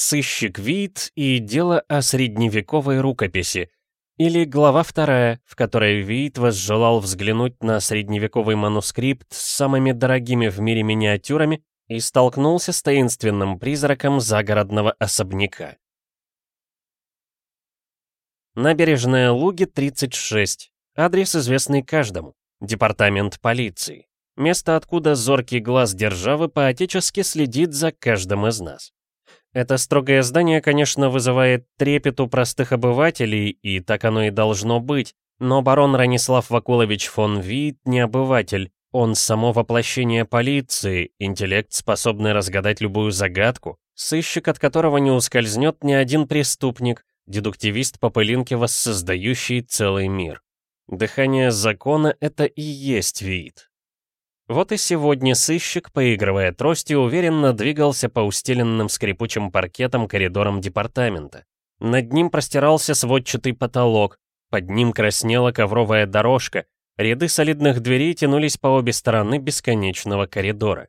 Сыщик Вит и дело о средневековой рукописи. Или глава вторая, в которой Вит возжелал взглянуть на средневековый манускрипт с самыми дорогими в мире миниатюрами и столкнулся с таинственным призраком загородного особняка. Набережная Луги, 36. Адрес известный каждому. Департамент полиции. Место, откуда зоркий глаз державы поотечески следит за каждым из нас. Это строгое здание, конечно, вызывает трепет у простых обывателей, и так оно и должно быть, но барон Ранислав Вакулович фон Вит не обыватель, он само воплощение полиции, интеллект, способный разгадать любую загадку, сыщик, от которого не ускользнет ни один преступник, дедуктивист по пылинке, воссоздающий целый мир. Дыхание закона — это и есть вид. Вот и сегодня сыщик, поигрывая тростью, уверенно двигался по устеленным скрипучим паркетом коридорам департамента. Над ним простирался сводчатый потолок, под ним краснела ковровая дорожка, ряды солидных дверей тянулись по обе стороны бесконечного коридора.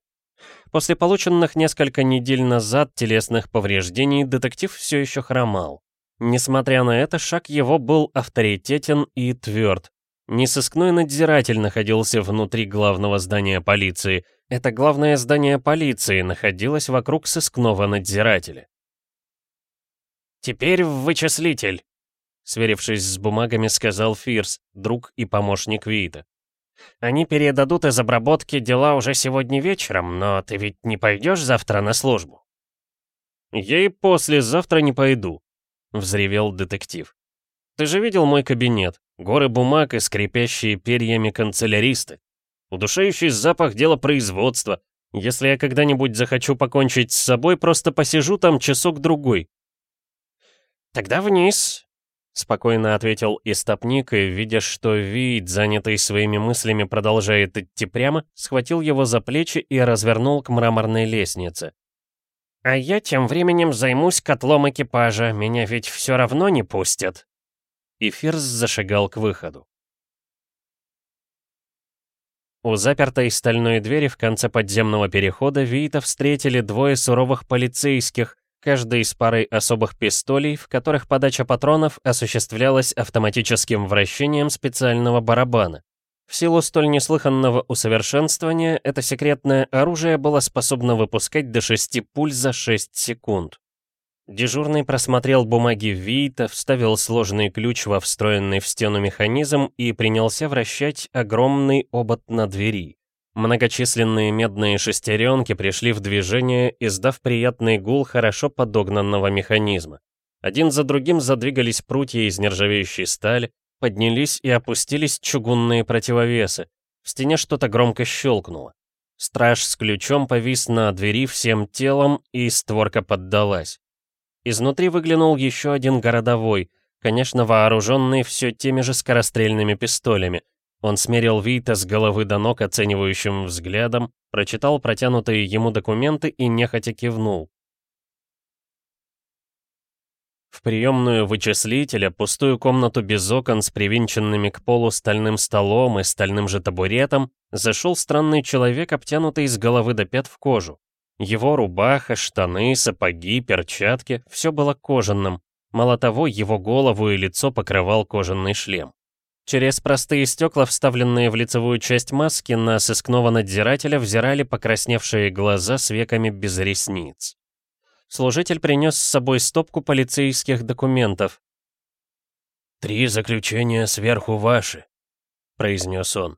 После полученных несколько недель назад телесных повреждений детектив все еще хромал. Несмотря на это, шаг его был авторитетен и тверд, не сыскной надзиратель находился внутри главного здания полиции. Это главное здание полиции находилось вокруг сыскного надзирателя. «Теперь в вычислитель», — сверившись с бумагами, сказал Фирс, друг и помощник Вита. «Они передадут из обработки дела уже сегодня вечером, но ты ведь не пойдешь завтра на службу?» «Я и послезавтра не пойду», — взревел детектив. «Ты же видел мой кабинет? Горы бумаг и скрипящие перьями канцеляристы. Удушающий запах дела производства. Если я когда-нибудь захочу покончить с собой, просто посижу там часок-другой. «Тогда вниз», — спокойно ответил истопник, и, видя, что вид, занятый своими мыслями, продолжает идти прямо, схватил его за плечи и развернул к мраморной лестнице. «А я тем временем займусь котлом экипажа, меня ведь все равно не пустят» и Фирс зашагал к выходу. У запертой стальной двери в конце подземного перехода Виита встретили двое суровых полицейских, каждый с парой особых пистолей, в которых подача патронов осуществлялась автоматическим вращением специального барабана. В силу столь неслыханного усовершенствования, это секретное оружие было способно выпускать до 6 пуль за 6 секунд. Дежурный просмотрел бумаги Вита, вставил сложный ключ во встроенный в стену механизм и принялся вращать огромный обод на двери. Многочисленные медные шестеренки пришли в движение, издав приятный гул хорошо подогнанного механизма. Один за другим задвигались прутья из нержавеющей стали, поднялись и опустились чугунные противовесы. В стене что-то громко щелкнуло. Страж с ключом повис на двери всем телом, и створка поддалась. Изнутри выглянул еще один городовой, конечно, вооруженный все теми же скорострельными пистолями. Он смерил Вита с головы до ног оценивающим взглядом, прочитал протянутые ему документы и нехотя кивнул. В приемную вычислителя, пустую комнату без окон с привинченными к полу стальным столом и стальным же табуретом, зашел странный человек, обтянутый с головы до пят в кожу. Его рубаха, штаны, сапоги, перчатки — все было кожаным. Мало того, его голову и лицо покрывал кожаный шлем. Через простые стекла, вставленные в лицевую часть маски, на сыскного надзирателя взирали покрасневшие глаза с веками без ресниц. Служитель принес с собой стопку полицейских документов. «Три заключения сверху ваши», — произнес он.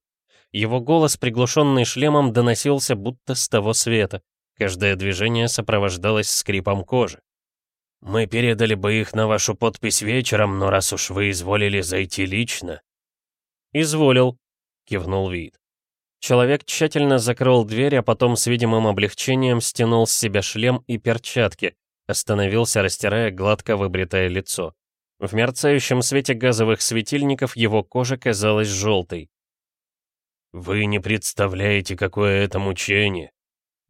Его голос, приглушенный шлемом, доносился будто с того света. Каждое движение сопровождалось скрипом кожи. «Мы передали бы их на вашу подпись вечером, но раз уж вы изволили зайти лично...» «Изволил», — кивнул Вид. Человек тщательно закрыл дверь, а потом с видимым облегчением стянул с себя шлем и перчатки, остановился, растирая гладко выбритое лицо. В мерцающем свете газовых светильников его кожа казалась желтой. «Вы не представляете, какое это мучение!»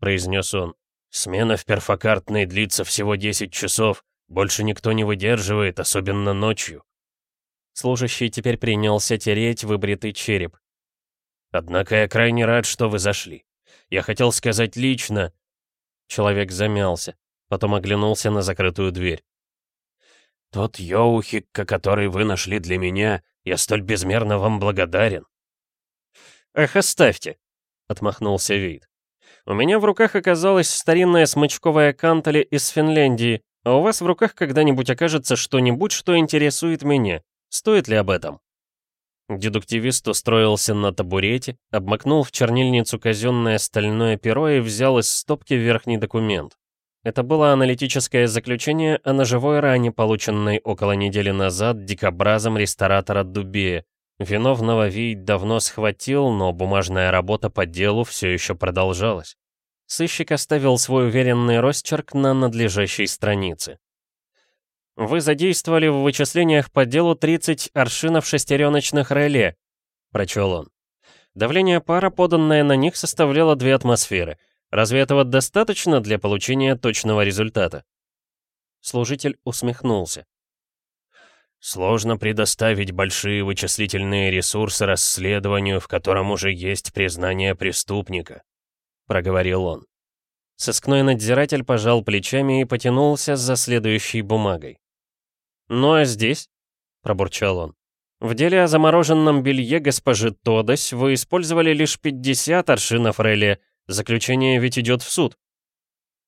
Произнес он. «Смена в перфокартной длится всего 10 часов. Больше никто не выдерживает, особенно ночью». Служащий теперь принялся тереть выбритый череп. «Однако я крайне рад, что вы зашли. Я хотел сказать лично...» Человек замялся. Потом оглянулся на закрытую дверь. «Тот Йоухик, который вы нашли для меня, я столь безмерно вам благодарен». «Ах, оставьте!» — отмахнулся Вид. «У меня в руках оказалась старинная смычковая кантали из Финляндии, а у вас в руках когда-нибудь окажется что-нибудь, что интересует меня. Стоит ли об этом?» Дедуктивист устроился на табурете, обмакнул в чернильницу казенное стальное перо и взял из стопки верхний документ. Это было аналитическое заключение о ножевой ране, полученной около недели назад дикобразом ресторатора Дубея. Виновного Вий давно схватил, но бумажная работа по делу все еще продолжалась. Сыщик оставил свой уверенный росчерк на надлежащей странице. «Вы задействовали в вычислениях по делу 30 аршинов шестереночных реле», — прочел он. Давление пара, поданное на них, составляло две атмосферы — Разве этого достаточно для получения точного результата? Служитель усмехнулся. Сложно предоставить большие вычислительные ресурсы расследованию, в котором уже есть признание преступника, проговорил он. Сыскной надзиратель пожал плечами и потянулся за следующей бумагой. «Ну а здесь?» — пробурчал он. «В деле о замороженном белье госпожи Тодось вы использовали лишь 50 аршинов реле, Заключение ведь идет в суд.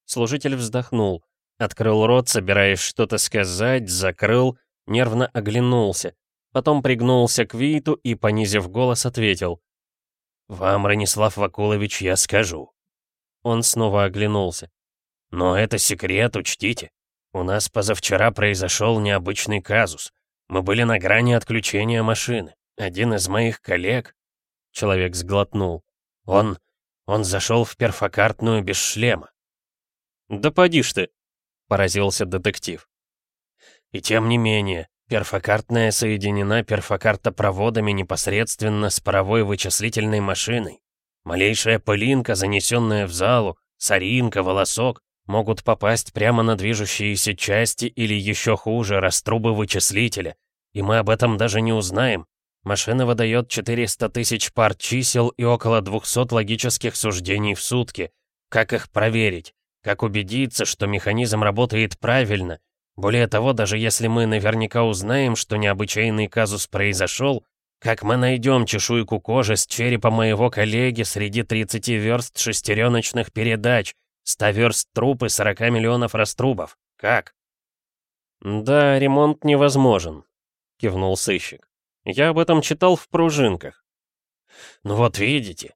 Служитель вздохнул, открыл рот, собираясь что-то сказать, закрыл, нервно оглянулся. Потом пригнулся к Виту и, понизив голос, ответил. «Вам, Ранислав Вакулович, я скажу». Он снова оглянулся. «Но это секрет, учтите. У нас позавчера произошел необычный казус. Мы были на грани отключения машины. Один из моих коллег...» Человек сглотнул. «Он... Он зашел в перфокартную без шлема. «Да поди ж ты!» — поразился детектив. И тем не менее, перфокартная соединена перфокартопроводами непосредственно с паровой вычислительной машиной. Малейшая пылинка, занесенная в залу, соринка, волосок, могут попасть прямо на движущиеся части или еще хуже, раструбы вычислителя, и мы об этом даже не узнаем, Машина выдает 400 тысяч пар чисел и около 200 логических суждений в сутки. Как их проверить? Как убедиться, что механизм работает правильно? Более того, даже если мы наверняка узнаем, что необычайный казус произошел, как мы найдем чешуйку кожи с черепа моего коллеги среди 30 верст шестереночных передач, 100 верст трупы 40 миллионов раструбов? Как? «Да, ремонт невозможен», — кивнул сыщик. Я об этом читал в пружинках. Ну вот видите,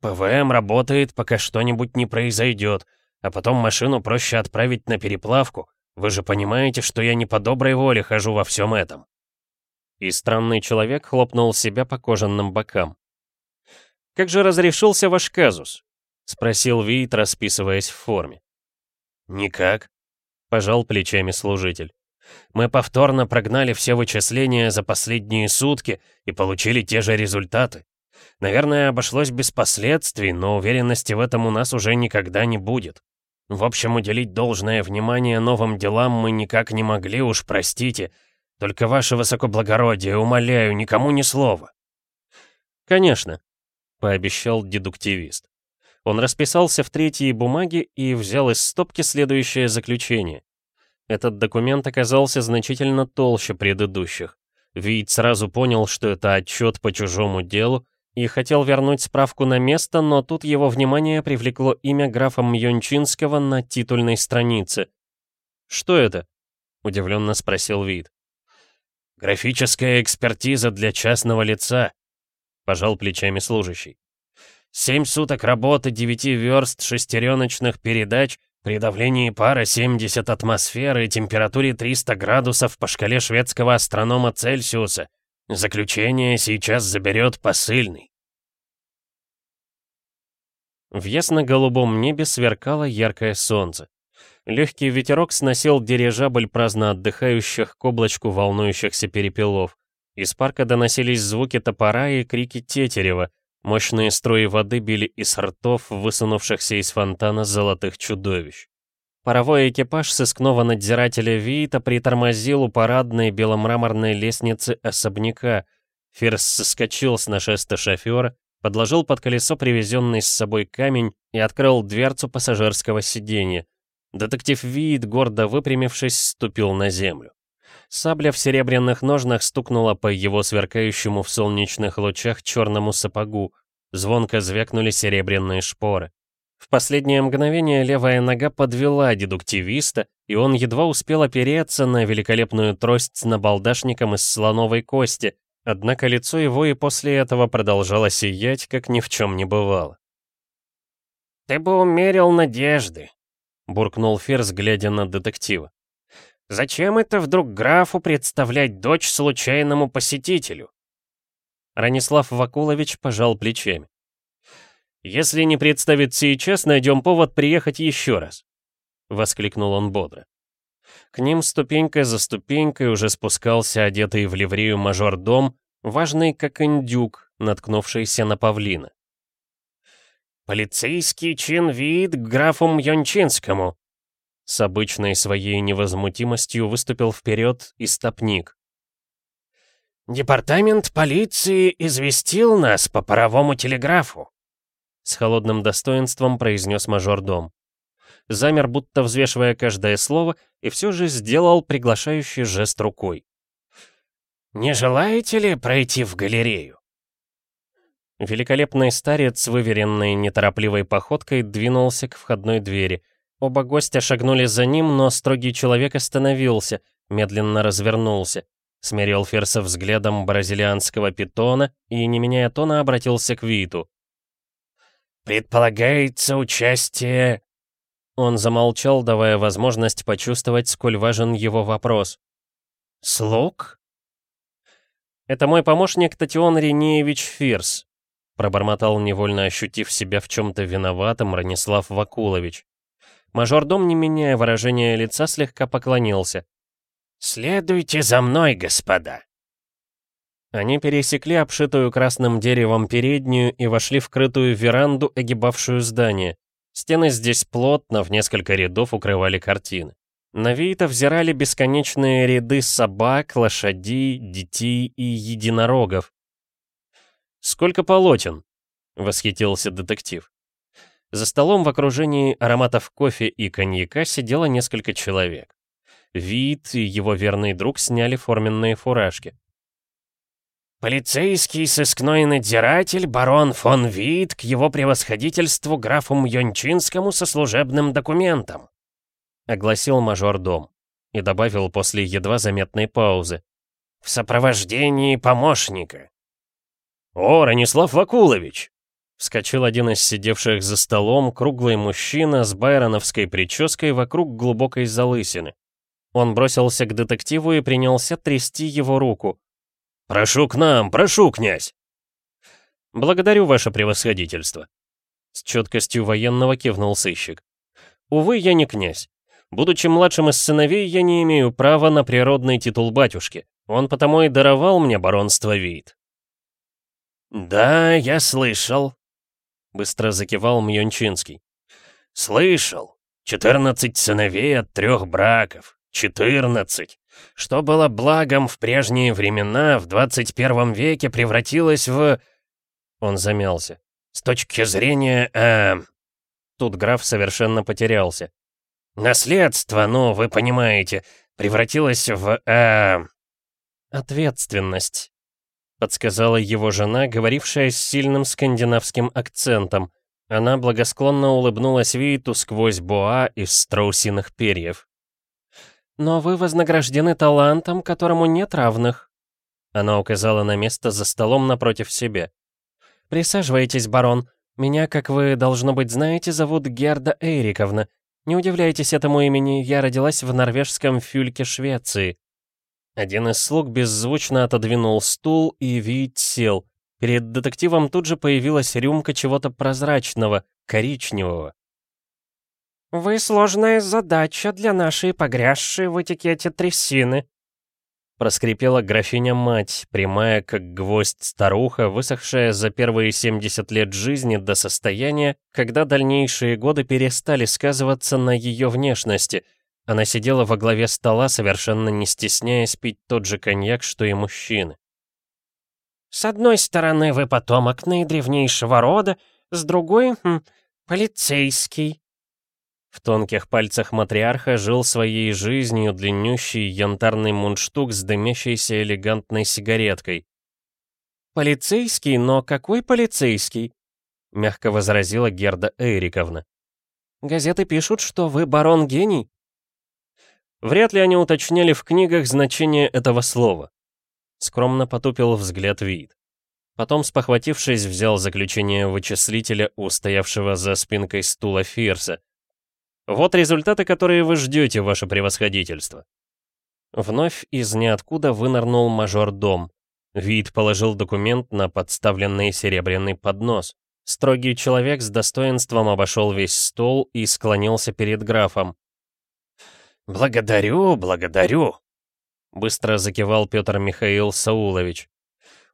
ПВМ работает, пока что-нибудь не произойдет, а потом машину проще отправить на переплавку. Вы же понимаете, что я не по доброй воле хожу во всем этом. И странный человек хлопнул себя по кожаным бокам. «Как же разрешился ваш казус?» — спросил Вит, расписываясь в форме. «Никак», — пожал плечами служитель. Мы повторно прогнали все вычисления за последние сутки и получили те же результаты. Наверное, обошлось без последствий, но уверенности в этом у нас уже никогда не будет. В общем, уделить должное внимание новым делам мы никак не могли, уж простите. Только ваше высокоблагородие, умоляю, никому ни слова. «Конечно», — пообещал дедуктивист. Он расписался в третьей бумаге и взял из стопки следующее заключение. Этот документ оказался значительно толще предыдущих. Вид сразу понял, что это отчет по чужому делу, и хотел вернуть справку на место, но тут его внимание привлекло имя графа Мьончинского на титульной странице. «Что это?» — удивленно спросил Вид. «Графическая экспертиза для частного лица», — пожал плечами служащий. «Семь суток работы, девяти верст шестереночных передач — при давлении пара 70 атмосфер и температуре 300 градусов по шкале шведского астронома Цельсиуса. Заключение сейчас заберет посыльный. В ясно-голубом небе сверкало яркое солнце. Легкий ветерок сносил дирижабль праздно отдыхающих к облачку волнующихся перепелов. Из парка доносились звуки топора и крики тетерева, Мощные струи воды били из ртов, высунувшихся из фонтана золотых чудовищ. Паровой экипаж сыскного надзирателя Виита притормозил у парадной беломраморной лестницы особняка. Фирс соскочил с нашеста шофера, подложил под колесо привезенный с собой камень и открыл дверцу пассажирского сиденья. Детектив Вид, гордо выпрямившись, ступил на землю. Сабля в серебряных ножнах стукнула по его сверкающему в солнечных лучах черному сапогу. Звонко звякнули серебряные шпоры. В последнее мгновение левая нога подвела дедуктивиста, и он едва успел опереться на великолепную трость с набалдашником из слоновой кости, однако лицо его и после этого продолжало сиять, как ни в чем не бывало. «Ты бы умерил надежды», — буркнул Ферс, глядя на детектива. «Зачем это вдруг графу представлять дочь случайному посетителю?» Ранислав Вакулович пожал плечами. «Если не представит сейчас, найдем повод приехать еще раз», — воскликнул он бодро. К ним ступенька за ступенькой уже спускался одетый в ливрею мажор-дом, важный как индюк, наткнувшийся на павлина. «Полицейский чин вид графу Мьончинскому», с обычной своей невозмутимостью выступил вперед и стопник. «Департамент полиции известил нас по паровому телеграфу», с холодным достоинством произнес мажордом. Замер, будто взвешивая каждое слово, и все же сделал приглашающий жест рукой. «Не желаете ли пройти в галерею?» Великолепный старец, выверенной неторопливой походкой, двинулся к входной двери. Оба гостя шагнули за ним, но строгий человек остановился, медленно развернулся, смерил Ферса взглядом бразилианского питона и, не меняя тона, обратился к Виту. «Предполагается участие...» Он замолчал, давая возможность почувствовать, сколь важен его вопрос. «Слуг?» «Это мой помощник Татион Ренеевич Фирс», пробормотал, невольно ощутив себя в чем-то виноватым, Ранислав Вакулович. Мажордом, не меняя выражения лица, слегка поклонился. «Следуйте за мной, господа!» Они пересекли обшитую красным деревом переднюю и вошли в крытую веранду, огибавшую здание. Стены здесь плотно, в несколько рядов укрывали картины. На Виита взирали бесконечные ряды собак, лошадей, детей и единорогов. «Сколько полотен?» — восхитился детектив. За столом в окружении ароматов кофе и коньяка сидело несколько человек. Вид и его верный друг сняли форменные фуражки. «Полицейский сыскной надзиратель барон фон Вит к его превосходительству графу Мьончинскому со служебным документом», огласил мажор дом и добавил после едва заметной паузы. «В сопровождении помощника». «О, Ранислав Вакулович!» Вскочил один из сидевших за столом, круглый мужчина с байроновской прической вокруг глубокой залысины. Он бросился к детективу и принялся трясти его руку. «Прошу к нам, прошу, князь!» «Благодарю, ваше превосходительство!» С четкостью военного кивнул сыщик. «Увы, я не князь. Будучи младшим из сыновей, я не имею права на природный титул батюшки. Он потому и даровал мне баронство Вейт». «Да, я слышал», — быстро закивал Мьончинский. «Слышал. Четырнадцать сыновей от трех браков. Четырнадцать. Что было благом в прежние времена, в двадцать первом веке превратилось в...» Он замялся. «С точки зрения... Э... Тут граф совершенно потерялся. «Наследство, ну, вы понимаете, превратилось в... Э... «Ответственность», подсказала его жена, говорившая с сильным скандинавским акцентом. Она благосклонно улыбнулась Виту сквозь боа из страусиных перьев. «Но вы вознаграждены талантом, которому нет равных». Она указала на место за столом напротив себя. «Присаживайтесь, барон. Меня, как вы, должно быть, знаете, зовут Герда Эриковна. Не удивляйтесь этому имени, я родилась в норвежском фюльке Швеции. Один из слуг беззвучно отодвинул стул, и Вит сел. Перед детективом тут же появилась рюмка чего-то прозрачного, коричневого. «Вы сложная задача для нашей погрязшей в этикете трясины», проскрипела графиня-мать, прямая как гвоздь старуха, высохшая за первые 70 лет жизни до состояния, когда дальнейшие годы перестали сказываться на ее внешности — она сидела во главе стола, совершенно не стесняясь пить тот же коньяк, что и мужчины. «С одной стороны, вы потомок наидревнейшего рода, с другой хм, — полицейский». В тонких пальцах матриарха жил своей жизнью длиннющий янтарный мундштук с дымящейся элегантной сигареткой. «Полицейский? Но какой полицейский?» — мягко возразила Герда Эриковна. «Газеты пишут, что вы барон-гений». Вряд ли они уточняли в книгах значение этого слова. Скромно потупил взгляд вид. Потом, спохватившись, взял заключение вычислителя у стоявшего за спинкой стула Фирса. «Вот результаты, которые вы ждете, ваше превосходительство». Вновь из ниоткуда вынырнул мажор Дом. Вид положил документ на подставленный серебряный поднос. Строгий человек с достоинством обошел весь стол и склонился перед графом. «Благодарю, благодарю», — быстро закивал Петр Михаил Саулович.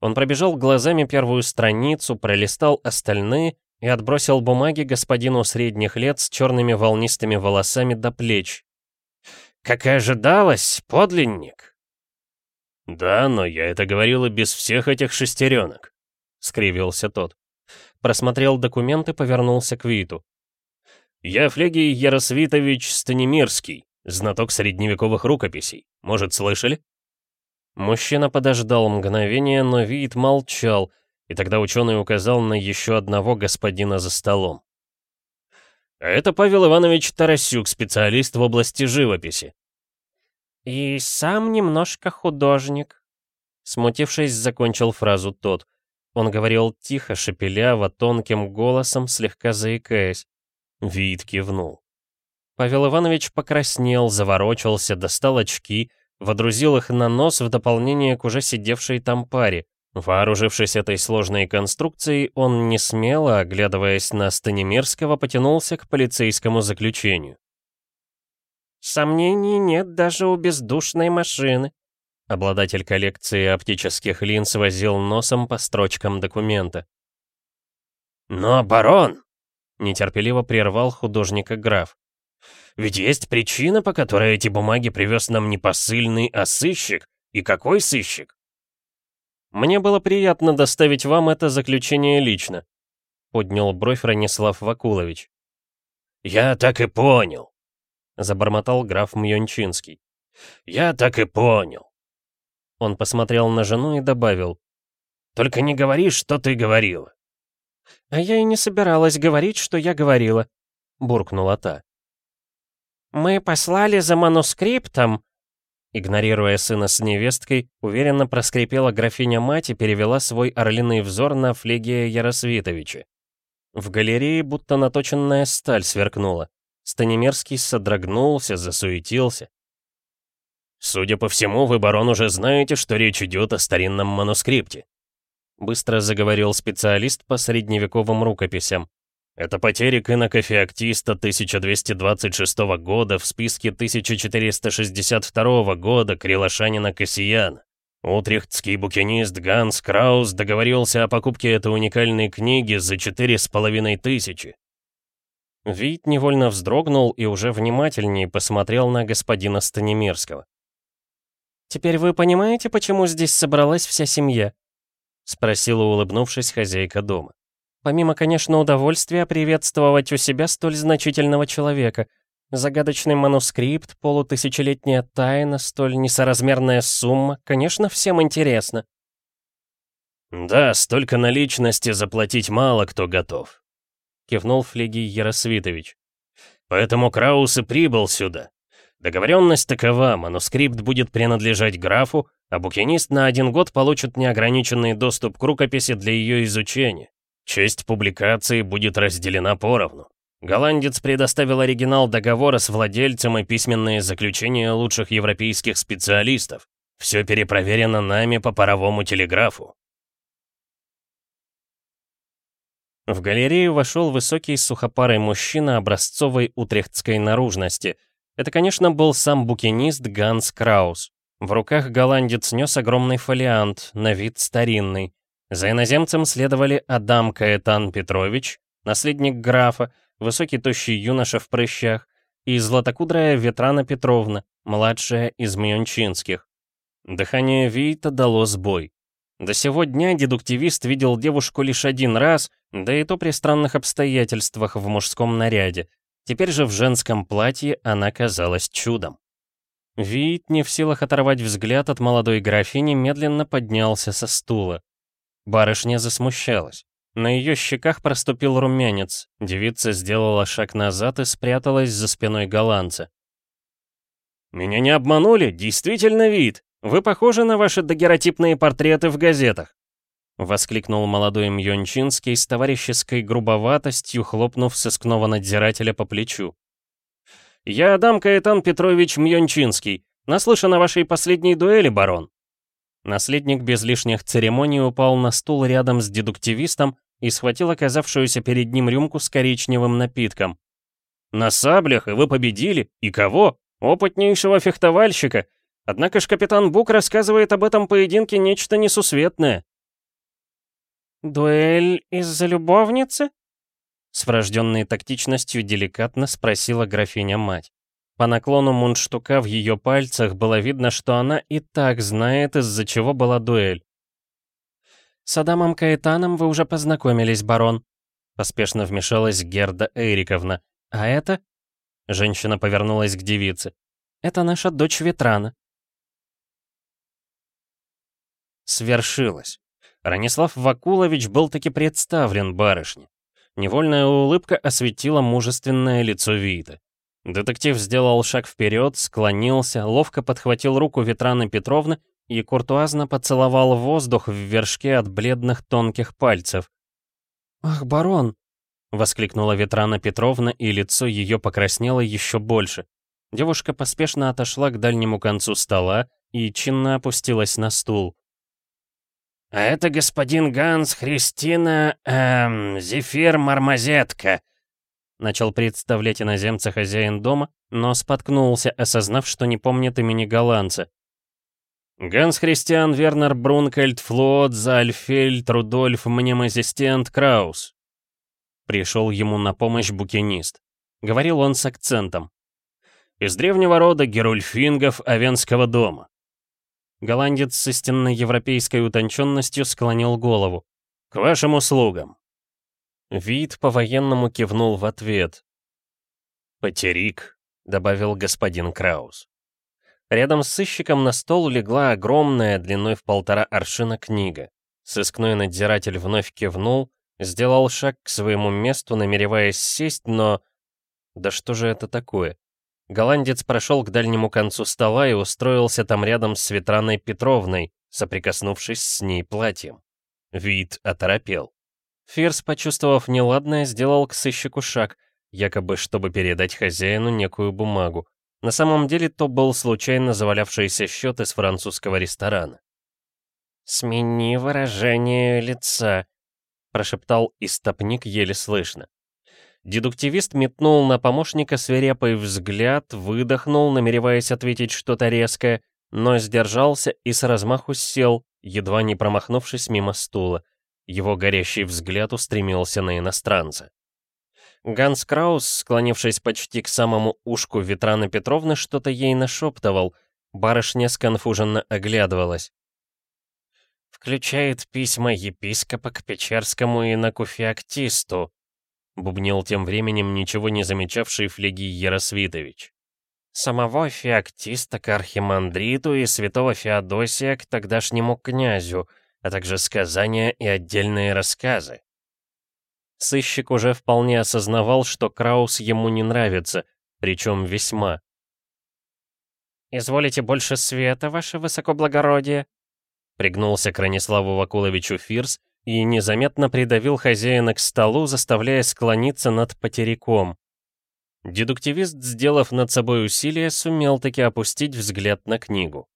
Он пробежал глазами первую страницу, пролистал остальные и отбросил бумаги господину средних лет с черными волнистыми волосами до плеч. «Как и ожидалось, подлинник!» «Да, но я это говорил и без всех этих шестеренок», — скривился тот. Просмотрел документы, повернулся к Виту. «Я Флегий Яросвитович Станимирский, знаток средневековых рукописей. Может, слышали?» Мужчина подождал мгновение, но вид молчал, и тогда ученый указал на еще одного господина за столом. Это Павел Иванович Тарасюк, специалист в области живописи. «И сам немножко художник», — смутившись, закончил фразу тот. Он говорил тихо, шепеляво, тонким голосом, слегка заикаясь. Вид кивнул. Павел Иванович покраснел, заворочился, достал очки — водрузил их на нос в дополнение к уже сидевшей там паре. Вооружившись этой сложной конструкцией, он не смело, оглядываясь на Станимирского, потянулся к полицейскому заключению. «Сомнений нет даже у бездушной машины», Обладатель коллекции оптических линз возил носом по строчкам документа. «Но, барон!» — нетерпеливо прервал художника граф. Ведь есть причина, по которой эти бумаги привез нам не посыльный, а сыщик. И какой сыщик? Мне было приятно доставить вам это заключение лично, поднял бровь Ранислав Вакулович. Я так и понял, забормотал граф Мьончинский. Я так и понял. Он посмотрел на жену и добавил. Только не говори, что ты говорила. А я и не собиралась говорить, что я говорила, буркнула та. «Мы послали за манускриптом», Игнорируя сына с невесткой, уверенно проскрипела графиня-мать и перевела свой орлиный взор на Флегия Яросвитовича. В галерее будто наточенная сталь сверкнула. Станимерский содрогнулся, засуетился. «Судя по всему, вы, барон, уже знаете, что речь идет о старинном манускрипте», быстро заговорил специалист по средневековым рукописям. Это потерик инокофеоктиста 1226 года в списке 1462 года крилошанина Кассияна. Утрехтский букинист Ганс Краус договорился о покупке этой уникальной книги за четыре с половиной тысячи. Вид невольно вздрогнул и уже внимательнее посмотрел на господина Станимирского. «Теперь вы понимаете, почему здесь собралась вся семья?» — спросила, улыбнувшись, хозяйка дома. Помимо, конечно, удовольствия приветствовать у себя столь значительного человека. Загадочный манускрипт, полутысячелетняя тайна, столь несоразмерная сумма, конечно, всем интересно. «Да, столько наличности заплатить мало кто готов», — кивнул Флегий Яросвитович. «Поэтому Краус и прибыл сюда. Договоренность такова, манускрипт будет принадлежать графу, а букинист на один год получит неограниченный доступ к рукописи для ее изучения. Честь публикации будет разделена поровну. Голландец предоставил оригинал договора с владельцем и письменные заключения лучших европейских специалистов. Все перепроверено нами по паровому телеграфу. В галерею вошел высокий сухопарый мужчина образцовой утрехтской наружности. Это, конечно, был сам букинист Ганс Краус. В руках голландец нес огромный фолиант, на вид старинный. За иноземцем следовали Адам Каэтан Петрович, наследник графа, высокий тощий юноша в прыщах, и златокудрая Ветрана Петровна, младшая из Мьончинских. Дыхание Вита дало сбой. До сего дня дедуктивист видел девушку лишь один раз, да и то при странных обстоятельствах в мужском наряде. Теперь же в женском платье она казалась чудом. Вид, не в силах оторвать взгляд от молодой графини, медленно поднялся со стула. Барышня засмущалась. На ее щеках проступил румянец. Девица сделала шаг назад и спряталась за спиной голландца. «Меня не обманули, действительно вид. Вы похожи на ваши дагеротипные портреты в газетах», — воскликнул молодой Мьончинский с товарищеской грубоватостью, хлопнув сыскного надзирателя по плечу. «Я Адам Каэтан Петрович Мьончинский. Наслышан о вашей последней дуэли, барон». Наследник без лишних церемоний упал на стул рядом с дедуктивистом и схватил оказавшуюся перед ним рюмку с коричневым напитком. «На саблях, и вы победили? И кого? Опытнейшего фехтовальщика. Однако ж капитан Бук рассказывает об этом поединке нечто несусветное». «Дуэль из-за любовницы?» С врожденной тактичностью деликатно спросила графиня-мать. По наклону мундштука в ее пальцах было видно, что она и так знает, из-за чего была дуэль. «С Адамом Каэтаном вы уже познакомились, барон», — поспешно вмешалась Герда Эриковна. «А это?» — женщина повернулась к девице. «Это наша дочь Ветрана». Свершилось. Ранислав Вакулович был таки представлен барышне. Невольная улыбка осветила мужественное лицо Вита. Детектив сделал шаг вперед, склонился, ловко подхватил руку Ветраны Петровны и куртуазно поцеловал воздух в вершке от бледных тонких пальцев. «Ах, барон!» — воскликнула Ветрана Петровна, и лицо ее покраснело еще больше. Девушка поспешно отошла к дальнему концу стола и чинно опустилась на стул. «А это господин Ганс Христина... эм... Зефир Мармозетка», Начал представлять иноземца хозяин дома, но споткнулся, осознав, что не помнит имени голландца. «Ганс Христиан Вернер Брункельд Флот Зальфельд Рудольф Мнемазистент Краус». Пришел ему на помощь букинист. Говорил он с акцентом. «Из древнего рода Герульфингов Авенского дома». Голландец с истинно европейской утонченностью склонил голову. «К вашим услугам». Вид по-военному кивнул в ответ. «Потерик», — добавил господин Краус. Рядом с сыщиком на стол легла огромная, длиной в полтора аршина книга. Сыскной надзиратель вновь кивнул, сделал шаг к своему месту, намереваясь сесть, но... Да что же это такое? Голландец прошел к дальнему концу стола и устроился там рядом с Светраной Петровной, соприкоснувшись с ней платьем. Вид оторопел. Фирс, почувствовав неладное, сделал к сыщику шаг, якобы чтобы передать хозяину некую бумагу. На самом деле то был случайно завалявшийся счет из французского ресторана. «Смени выражение лица», — прошептал истопник еле слышно. Дедуктивист метнул на помощника свирепый взгляд, выдохнул, намереваясь ответить что-то резкое, но сдержался и с размаху сел, едва не промахнувшись мимо стула. Его горящий взгляд устремился на иностранца. Ганс Краус, склонившись почти к самому ушку Ветраны Петровны, что-то ей нашептывал. Барышня сконфуженно оглядывалась. «Включает письма епископа к Печерскому инокуфеоктисту», бубнил тем временем ничего не замечавший Флегий Яросвитович. «Самого феоктиста к архимандриту и святого Феодосия к тогдашнему князю — а также сказания и отдельные рассказы. Сыщик уже вполне осознавал, что Краус ему не нравится, причем весьма. «Изволите больше света, ваше высокоблагородие?» Пригнулся к Раниславу Вакуловичу Фирс и незаметно придавил хозяина к столу, заставляя склониться над потеряком. Дедуктивист, сделав над собой усилие, сумел таки опустить взгляд на книгу.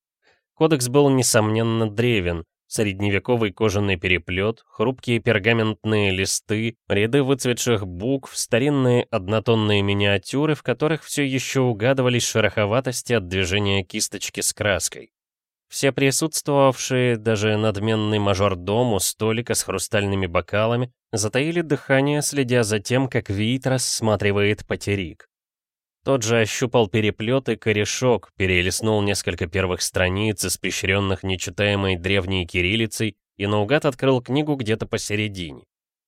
Кодекс был, несомненно, древен, Средневековый кожаный переплет, хрупкие пергаментные листы, ряды выцветших букв, старинные однотонные миниатюры, в которых все еще угадывались шероховатости от движения кисточки с краской. Все присутствовавшие, даже надменный мажордом у столика с хрустальными бокалами, затаили дыхание, следя за тем, как Вит рассматривает потерик. Тот же ощупал переплет и корешок, перелистнул несколько первых страниц, испещренных нечитаемой древней кириллицей, и наугад открыл книгу где-то посередине.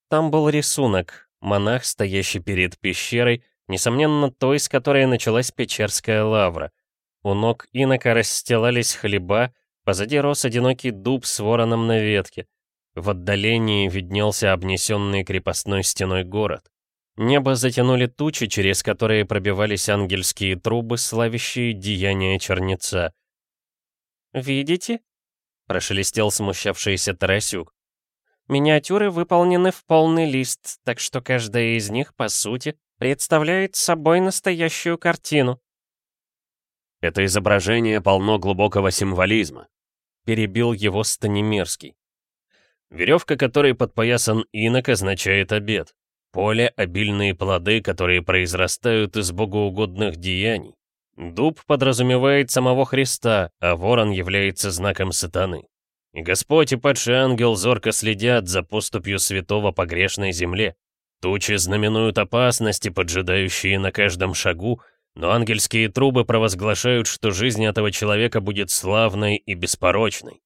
Там был рисунок, монах, стоящий перед пещерой, Несомненно, той, с которой началась Печерская лавра. У ног инока расстилались хлеба, позади рос одинокий дуб с вороном на ветке. В отдалении виднелся обнесенный крепостной стеной город. Небо затянули тучи, через которые пробивались ангельские трубы, славящие деяния черница. «Видите?» — прошелестел смущавшийся Тарасюк. «Миниатюры выполнены в полный лист, так что каждая из них, по сути, представляет собой настоящую картину». «Это изображение полно глубокого символизма», — перебил его Станимирский. «Веревка, которой подпоясан инок, означает обед. Поле — обильные плоды, которые произрастают из богоугодных деяний. Дуб подразумевает самого Христа, а ворон является знаком сатаны. И Господь и падший ангел зорко следят за поступью святого по грешной земле. Тучи знаменуют опасности, поджидающие на каждом шагу, но ангельские трубы провозглашают, что жизнь этого человека будет славной и беспорочной.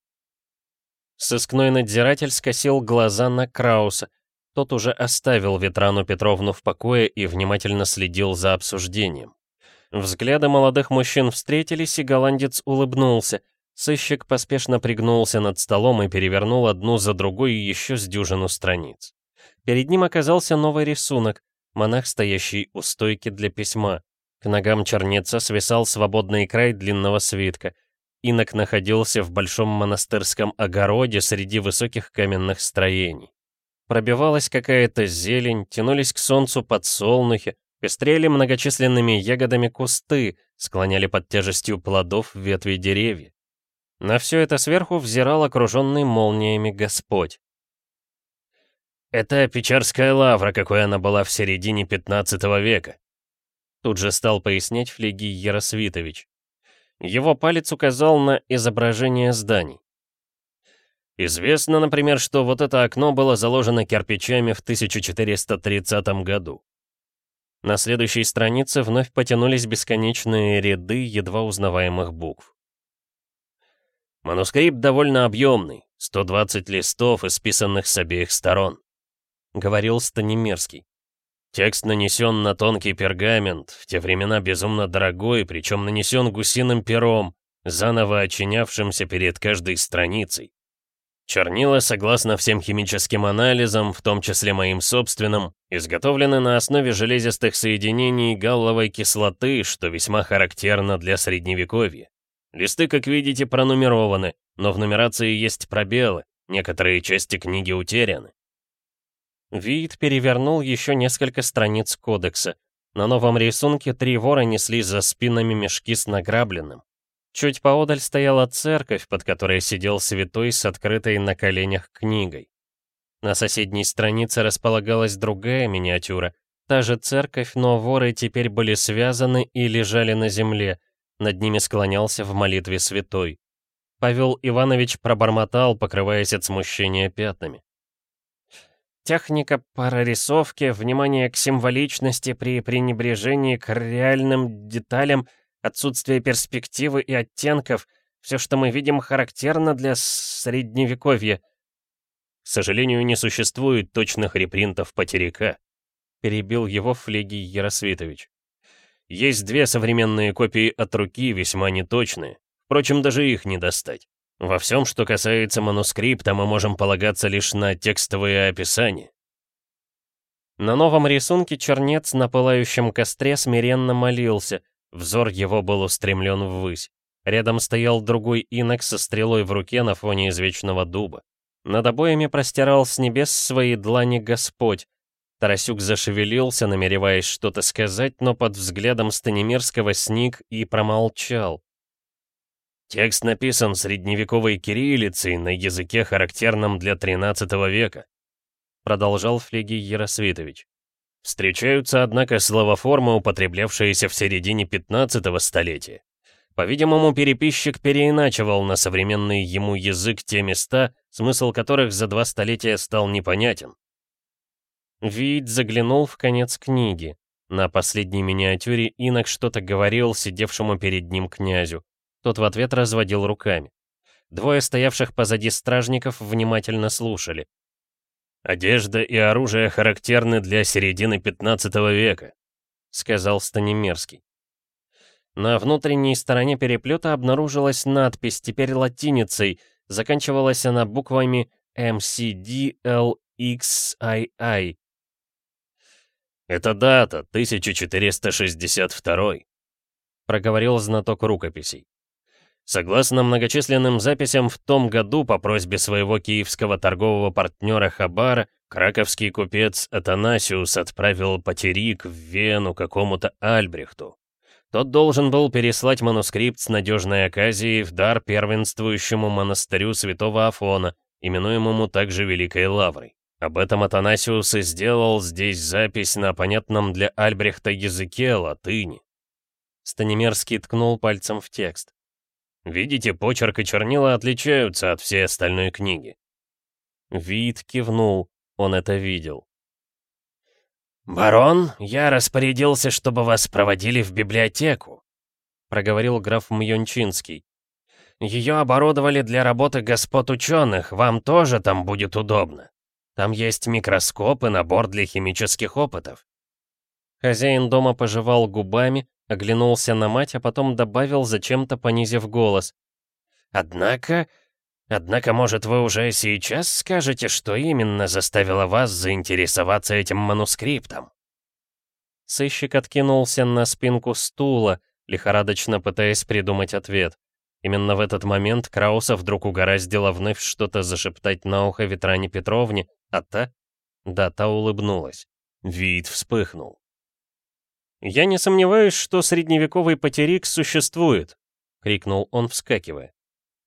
Сыскной надзиратель скосил глаза на Крауса, тот уже оставил Ветрану Петровну в покое и внимательно следил за обсуждением. Взгляды молодых мужчин встретились, и голландец улыбнулся. Сыщик поспешно пригнулся над столом и перевернул одну за другой еще с дюжину страниц. Перед ним оказался новый рисунок, монах, стоящий у стойки для письма. К ногам чернеца свисал свободный край длинного свитка. Инок находился в большом монастырском огороде среди высоких каменных строений. Пробивалась какая-то зелень, тянулись к солнцу подсолнухи, пестрели многочисленными ягодами кусты, склоняли под тяжестью плодов ветви деревья. На все это сверху взирал окруженный молниями Господь. «Это Печерская лавра, какой она была в середине 15 века», тут же стал пояснять Флегий Яросвитович. Его палец указал на изображение зданий. Известно, например, что вот это окно было заложено кирпичами в 1430 году. На следующей странице вновь потянулись бесконечные ряды едва узнаваемых букв. Манускрипт довольно объемный, 120 листов, исписанных с обеих сторон, — говорил Станимирский. Текст нанесен на тонкий пергамент, в те времена безумно дорогой, причем нанесен гусиным пером, заново очинявшимся перед каждой страницей. Чернила, согласно всем химическим анализам, в том числе моим собственным, изготовлены на основе железистых соединений галловой кислоты, что весьма характерно для средневековья. Листы, как видите, пронумерованы, но в нумерации есть пробелы, некоторые части книги утеряны. Вид перевернул еще несколько страниц кодекса. На новом рисунке три вора несли за спинами мешки с награбленным. Чуть поодаль стояла церковь, под которой сидел святой с открытой на коленях книгой. На соседней странице располагалась другая миниатюра. Та же церковь, но воры теперь были связаны и лежали на земле. Над ними склонялся в молитве святой. Павел Иванович пробормотал, покрываясь от смущения пятнами. Техника прорисовки, внимание к символичности при пренебрежении к реальным деталям — Отсутствие перспективы и оттенков, все, что мы видим, характерно для средневековья. К сожалению, не существует точных репринтов потеряка, перебил его Флегий Яросвитович. Есть две современные копии от руки, весьма неточные. Впрочем, даже их не достать. Во всем, что касается манускрипта, мы можем полагаться лишь на текстовые описания. На новом рисунке чернец на пылающем костре смиренно молился — Взор его был устремлен ввысь. Рядом стоял другой инок со стрелой в руке на фоне извечного дуба. Над обоями простирал с небес свои длани Господь. Тарасюк зашевелился, намереваясь что-то сказать, но под взглядом Станимирского сник и промолчал. Текст написан средневековой кириллицей на языке, характерном для XIII века, продолжал Флегий Яросвитович. Встречаются, однако, словоформы, употреблявшиеся в середине 15 столетия. По-видимому, переписчик переиначивал на современный ему язык те места, смысл которых за два столетия стал непонятен. Вид заглянул в конец книги. На последней миниатюре инок что-то говорил сидевшему перед ним князю. Тот в ответ разводил руками. Двое стоявших позади стражников внимательно слушали. Одежда и оружие характерны для середины 15 века, сказал Станимирский. На внутренней стороне переплета обнаружилась надпись, теперь латиницей, заканчивалась она буквами MCDLXII. «Это дата, 1462 проговорил знаток рукописей. Согласно многочисленным записям, в том году по просьбе своего киевского торгового партнера Хабара, краковский купец Атанасиус отправил потерик в Вену какому-то Альбрехту. Тот должен был переслать манускрипт с надежной оказией в дар первенствующему монастырю святого Афона, именуемому также Великой Лаврой. Об этом Атанасиус и сделал здесь запись на понятном для Альбрехта языке латыни. Станимерский ткнул пальцем в текст. Видите, почерк и чернила отличаются от всей остальной книги. Вид кивнул, он это видел. «Барон, я распорядился, чтобы вас проводили в библиотеку», проговорил граф Мьончинский. «Ее оборудовали для работы господ ученых, вам тоже там будет удобно. Там есть микроскоп и набор для химических опытов». Хозяин дома пожевал губами, Оглянулся на мать, а потом добавил, зачем-то понизив голос. «Однако... Однако, может, вы уже сейчас скажете, что именно заставило вас заинтересоваться этим манускриптом?» Сыщик откинулся на спинку стула, лихорадочно пытаясь придумать ответ. Именно в этот момент Крауса вдруг угораздило вновь что-то зашептать на ухо Ветране Петровне, а та... Да, та улыбнулась. Вид вспыхнул. «Я не сомневаюсь, что средневековый потерик существует», — крикнул он, вскакивая.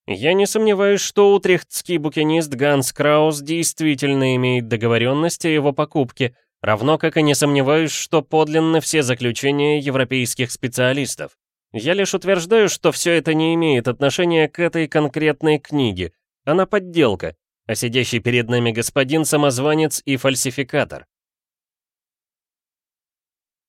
«Я не сомневаюсь, что утрехтский букинист Ганс Краус действительно имеет договоренность о его покупке, равно как и не сомневаюсь, что подлинны все заключения европейских специалистов. Я лишь утверждаю, что все это не имеет отношения к этой конкретной книге. Она подделка, а сидящий перед нами господин самозванец и фальсификатор.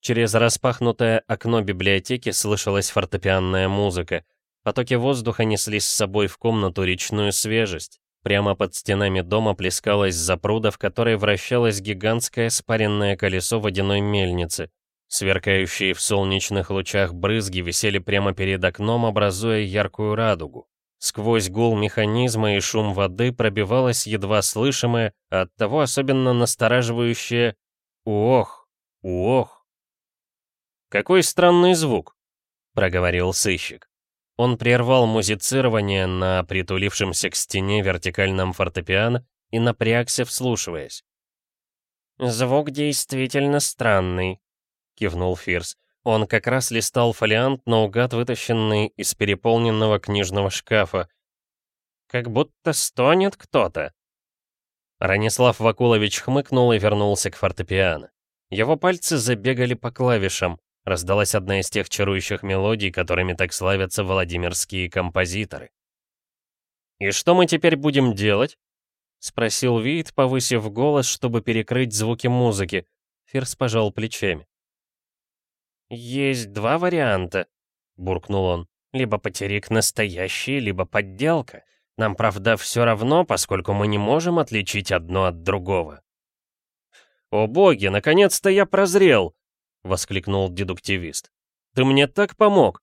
Через распахнутое окно библиотеки слышалась фортепианная музыка. Потоки воздуха несли с собой в комнату речную свежесть. Прямо под стенами дома плескалась запруда, в которой вращалось гигантское спаренное колесо водяной мельницы. Сверкающие в солнечных лучах брызги висели прямо перед окном, образуя яркую радугу. Сквозь гул механизма и шум воды пробивалось едва слышимое, а оттого особенно настораживающее «Уох! Уох!». «Какой странный звук», — проговорил сыщик. Он прервал музицирование на притулившемся к стене вертикальном фортепиано и напрягся, вслушиваясь. «Звук действительно странный», — кивнул Фирс. Он как раз листал фолиант, наугад вытащенный из переполненного книжного шкафа. «Как будто стонет кто-то». Ранислав Вакулович хмыкнул и вернулся к фортепиано. Его пальцы забегали по клавишам. Раздалась одна из тех чарующих мелодий, которыми так славятся владимирские композиторы. «И что мы теперь будем делать?» — спросил Вит, повысив голос, чтобы перекрыть звуки музыки. Фирс пожал плечами. «Есть два варианта», — буркнул он. «Либо потерик настоящий, либо подделка. Нам, правда, все равно, поскольку мы не можем отличить одно от другого». «О боги, наконец-то я прозрел!» — воскликнул дедуктивист. «Ты мне так помог!»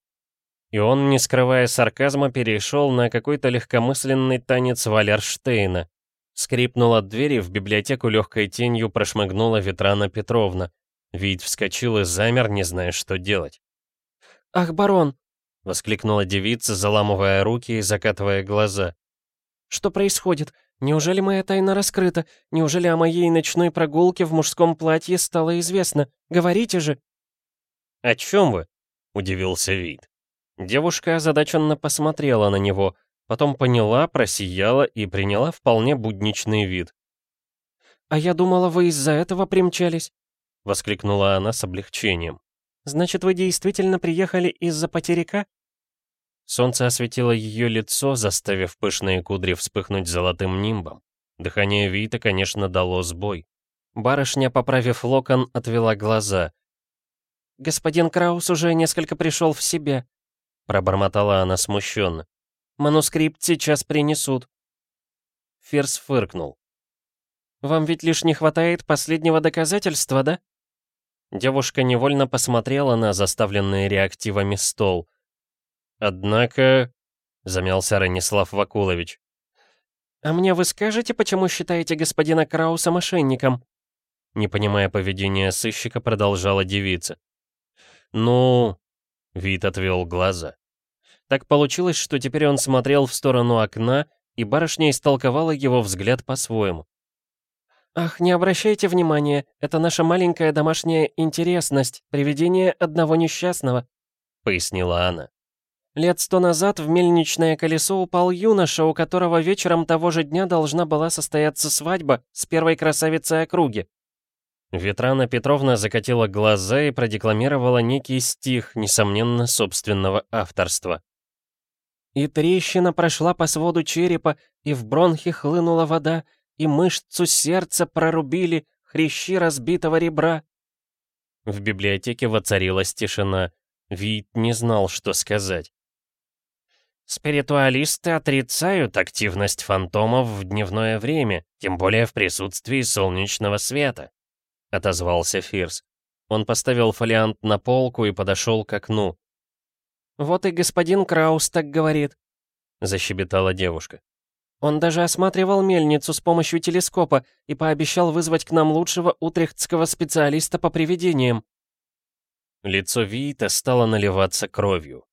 И он, не скрывая сарказма, перешел на какой-то легкомысленный танец Валерштейна. Скрипнула дверь, и в библиотеку легкой тенью прошмыгнула Ветрана Петровна. Вид вскочил и замер, не зная, что делать. «Ах, барон!» — воскликнула девица, заламывая руки и закатывая глаза. «Что происходит? Неужели моя тайна раскрыта? Неужели о моей ночной прогулке в мужском платье стало известно? Говорите же!» «О чем вы?» — удивился Вид. Девушка озадаченно посмотрела на него, потом поняла, просияла и приняла вполне будничный вид. «А я думала, вы из-за этого примчались?» — воскликнула она с облегчением. «Значит, вы действительно приехали из-за потеряка?» Солнце осветило ее лицо, заставив пышные кудри вспыхнуть золотым нимбом. Дыхание Вита, конечно, дало сбой. Барышня, поправив локон, отвела глаза. «Господин Краус уже несколько пришел в себя», — пробормотала она смущенно. «Манускрипт сейчас принесут». Ферс фыркнул. «Вам ведь лишь не хватает последнего доказательства, да?» Девушка невольно посмотрела на заставленный реактивами стол. «Однако...» — замялся Ранислав Вакулович. «А мне вы скажете, почему считаете господина Крауса мошенником?» Не понимая поведения сыщика, продолжала девица. «Ну...» — вид отвел глаза. Так получилось, что теперь он смотрел в сторону окна, и барышня истолковала его взгляд по-своему. «Ах, не обращайте внимания, это наша маленькая домашняя интересность, привидение одного несчастного», — пояснила она. «Лет сто назад в мельничное колесо упал юноша, у которого вечером того же дня должна была состояться свадьба с первой красавицей округи». Ветрана Петровна закатила глаза и продекламировала некий стих, несомненно, собственного авторства. «И трещина прошла по своду черепа, и в бронхи хлынула вода, и мышцу сердца прорубили хрящи разбитого ребра». В библиотеке воцарилась тишина. Вид не знал, что сказать. Спиритуалисты отрицают активность фантомов в дневное время, тем более в присутствии солнечного света, отозвался Фирс. Он поставил фолиант на полку и подошел к окну. «Вот и господин Краус так говорит», — защебетала девушка. Он даже осматривал мельницу с помощью телескопа и пообещал вызвать к нам лучшего утрехтского специалиста по привидениям. Лицо Виита стало наливаться кровью.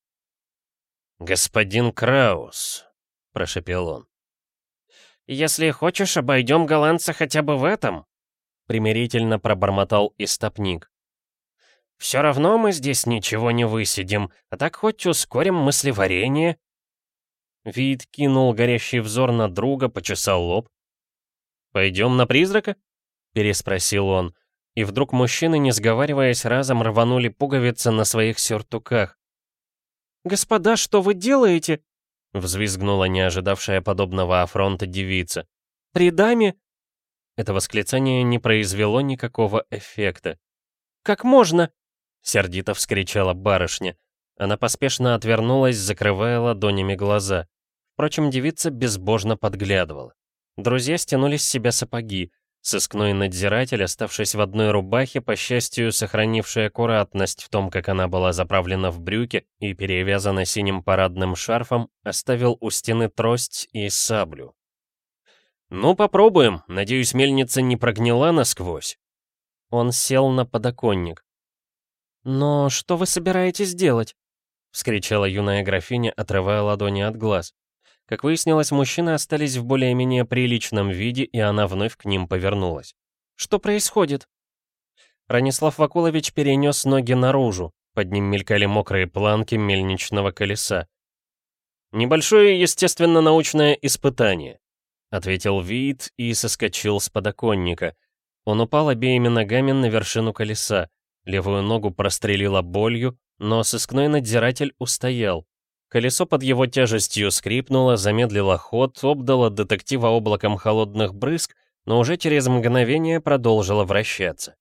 «Господин Краус», — прошепел он. «Если хочешь, обойдем голландца хотя бы в этом», — примирительно пробормотал истопник. «Все равно мы здесь ничего не высидим, а так хоть ускорим мыслеварение Вид кинул горящий взор на друга, почесал лоб. «Пойдем на призрака?» — переспросил он. И вдруг мужчины, не сговариваясь, разом рванули пуговицы на своих сюртуках. «Господа, что вы делаете?» — взвизгнула не ожидавшая подобного афронта девица. «При даме?» Это восклицание не произвело никакого эффекта. «Как можно?» — сердито вскричала барышня. Она поспешно отвернулась, закрывая ладонями глаза. Впрочем, девица безбожно подглядывала. Друзья стянули с себя сапоги. Сыскной надзиратель, оставшись в одной рубахе, по счастью, сохранивший аккуратность в том, как она была заправлена в брюки и перевязана синим парадным шарфом, оставил у стены трость и саблю. «Ну, попробуем. Надеюсь, мельница не прогнила насквозь». Он сел на подоконник. «Но что вы собираетесь делать?» — вскричала юная графиня, отрывая ладони от глаз. Как выяснилось, мужчины остались в более-менее приличном виде, и она вновь к ним повернулась. «Что происходит?» Ранислав Вакулович перенес ноги наружу, под ним мелькали мокрые планки мельничного колеса. «Небольшое естественно-научное испытание», — ответил Виит и соскочил с подоконника. Он упал обеими ногами на вершину колеса, левую ногу прострелила болью, но сыскной надзиратель устоял. Колесо под его тяжестью скрипнуло, замедлило ход, обдало детектива облаком холодных брызг, но уже через мгновение продолжило вращаться.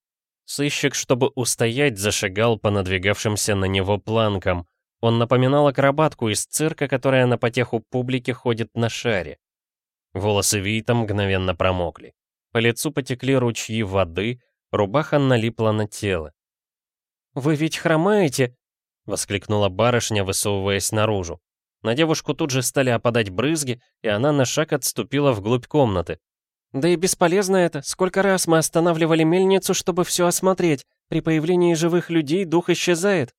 Сыщик, чтобы устоять, зашагал по надвигавшимся на него планкам. Он напоминал акробатку из цирка, которая на потеху публики ходит на шаре. Волосы Вита мгновенно промокли. По лицу потекли ручьи воды, рубаха налипла на тело. «Вы ведь хромаете?» — воскликнула барышня, высовываясь наружу. На девушку тут же стали опадать брызги, и она на шаг отступила вглубь комнаты. «Да и бесполезно это. Сколько раз мы останавливали мельницу, чтобы все осмотреть. При появлении живых людей дух исчезает».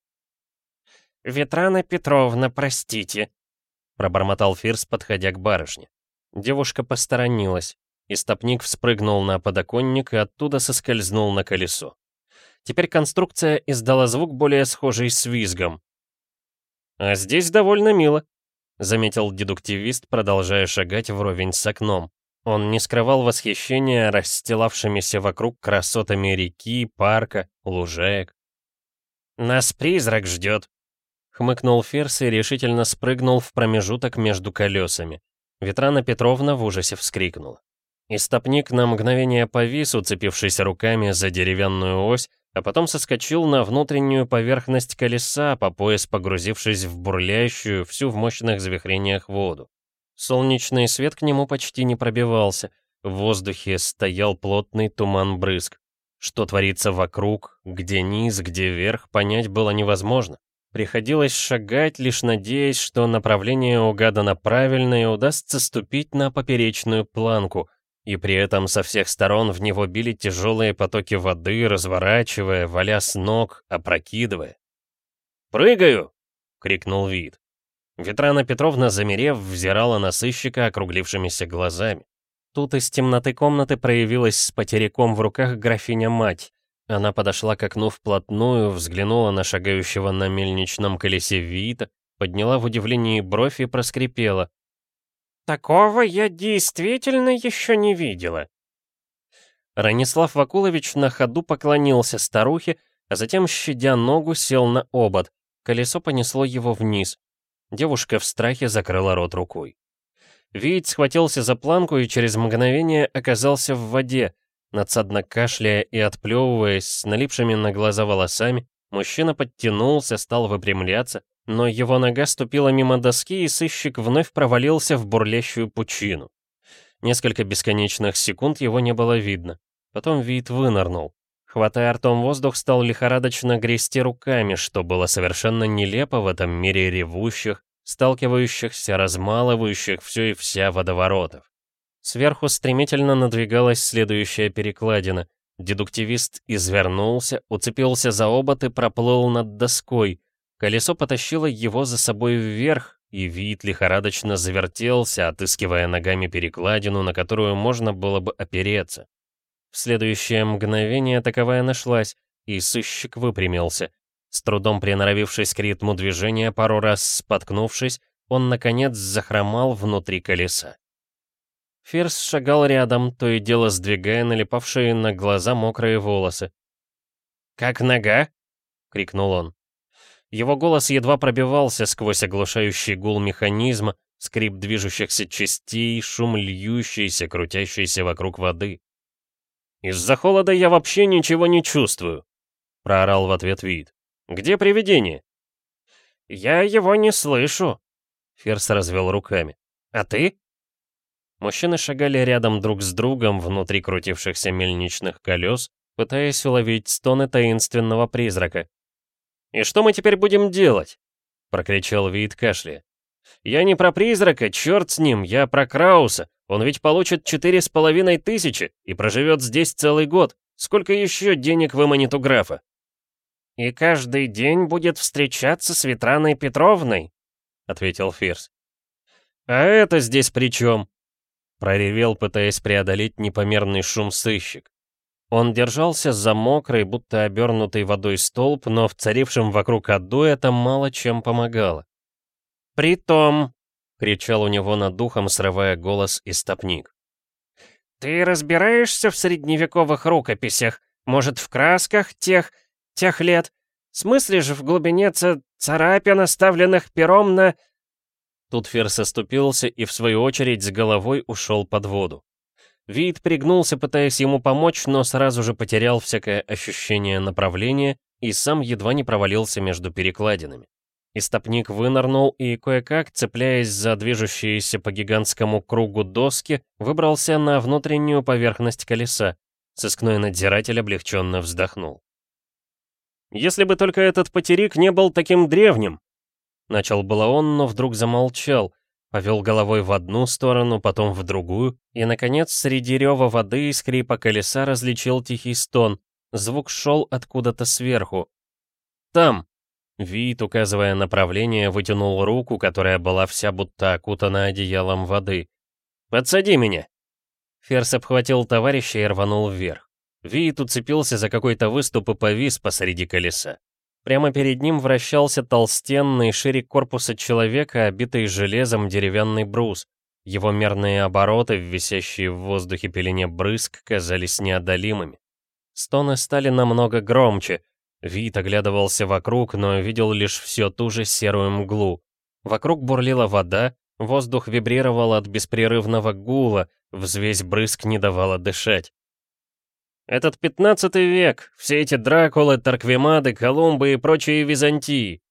«Ветрана Петровна, простите», — пробормотал Фирс, подходя к барышне. Девушка посторонилась. Истопник вспрыгнул на подоконник и оттуда соскользнул на колесо. Теперь конструкция издала звук более схожий с визгом. «А здесь довольно мило», — заметил дедуктивист, продолжая шагать вровень с окном. Он не скрывал восхищения расстилавшимися вокруг красотами реки, парка, лужаек. «Нас призрак ждет», — хмыкнул Ферс и решительно спрыгнул в промежуток между колесами. Ветрана Петровна в ужасе вскрикнула. Истопник на мгновение повис, уцепившись руками за деревянную ось, а потом соскочил на внутреннюю поверхность колеса, по пояс погрузившись в бурлящую, всю в мощных завихрениях воду. Солнечный свет к нему почти не пробивался, в воздухе стоял плотный туман брызг. Что творится вокруг, где низ, где верх, понять было невозможно. Приходилось шагать, лишь надеясь, что направление угадано правильно и удастся ступить на поперечную планку, и при этом со всех сторон в него били тяжелые потоки воды, разворачивая, валя с ног, опрокидывая. «Прыгаю!» — крикнул Вид. Ветрана Петровна, замерев, взирала на сыщика округлившимися глазами. Тут из темноты комнаты проявилась с потеряком в руках графиня-мать. Она подошла к окну вплотную, взглянула на шагающего на мельничном колесе Вита, подняла в удивлении бровь и проскрипела. «Такого я действительно еще не видела». Ранислав Вакулович на ходу поклонился старухе, а затем, щадя ногу, сел на обод. Колесо понесло его вниз. Девушка в страхе закрыла рот рукой. Вид схватился за планку и через мгновение оказался в воде. Надсадно кашляя и отплевываясь с налипшими на глаза волосами, мужчина подтянулся, стал выпрямляться, но его нога ступила мимо доски, и сыщик вновь провалился в бурлящую пучину. Несколько бесконечных секунд его не было видно. Потом вид вынырнул. Хватая ртом воздух, стал лихорадочно грести руками, что было совершенно нелепо в этом мире ревущих, сталкивающихся, размалывающих все и вся водоворотов. Сверху стремительно надвигалась следующая перекладина. Дедуктивист извернулся, уцепился за обод и проплыл над доской. Колесо потащило его за собой вверх, и вид лихорадочно завертелся, отыскивая ногами перекладину, на которую можно было бы опереться. В следующее мгновение таковая нашлась, и сыщик выпрямился. С трудом приноровившись к ритму движения, пару раз споткнувшись, он, наконец, захромал внутри колеса. Ферс шагал рядом, то и дело сдвигая налипавшие на глаза мокрые волосы. «Как нога?» — крикнул он. Его голос едва пробивался сквозь оглушающий гул механизма, скрип движущихся частей, шум льющейся, крутящейся вокруг воды. «Из-за холода я вообще ничего не чувствую», — проорал в ответ вид. «Где привидение?» «Я его не слышу», — Ферс развел руками. «А ты?» Мужчины шагали рядом друг с другом внутри крутившихся мельничных колес, пытаясь уловить стоны таинственного призрака. «И что мы теперь будем делать?» — прокричал Вид кашля. «Я не про призрака, черт с ним, я про Крауса. Он ведь получит четыре с половиной тысячи и проживет здесь целый год. Сколько еще денег выманит у графа? «И каждый день будет встречаться с Ветраной Петровной», — ответил Фирс. «А это здесь при чем?» — проревел, пытаясь преодолеть непомерный шум сыщик. Он держался за мокрый, будто обернутый водой столб, но в царившем вокруг аду это мало чем помогало. «Притом», — кричал у него над духом, срывая голос истопник. «Ты разбираешься в средневековых рукописях? Может, в красках тех, тех лет? Смыслишь в глубине ц царапин, оставленных пером на...» Тут Ферс оступился и, в свою очередь, с головой ушел под воду. Вид пригнулся, пытаясь ему помочь, но сразу же потерял всякое ощущение направления и сам едва не провалился между перекладинами. Истопник вынырнул и, кое-как, цепляясь за движущиеся по гигантскому кругу доски, выбрался на внутреннюю поверхность колеса. Сыскной надзиратель облегченно вздохнул. «Если бы только этот потерик не был таким древним!» Начал было он, но вдруг замолчал, повел головой в одну сторону, потом в другую, и, наконец, среди рева воды и скрипа колеса различил тихий стон. Звук шел откуда-то сверху. «Там!» Вид, указывая направление, вытянул руку, которая была вся будто окутана одеялом воды. «Подсади меня!» Ферс обхватил товарища и рванул вверх. Вид уцепился за какой-то выступ и повис посреди колеса. Прямо перед ним вращался толстенный, шире корпуса человека, обитый железом деревянный брус. Его мерные обороты, висящие в воздухе пелене брызг, казались неодолимыми. Стоны стали намного громче — Вит оглядывался вокруг, но видел лишь все ту же серую мглу. Вокруг бурлила вода, воздух вибрировал от беспрерывного гула, взвесь брызг не давала дышать. «Этот пятнадцатый век, все эти Дракулы, Тарквимады, Колумбы и прочие Византии!»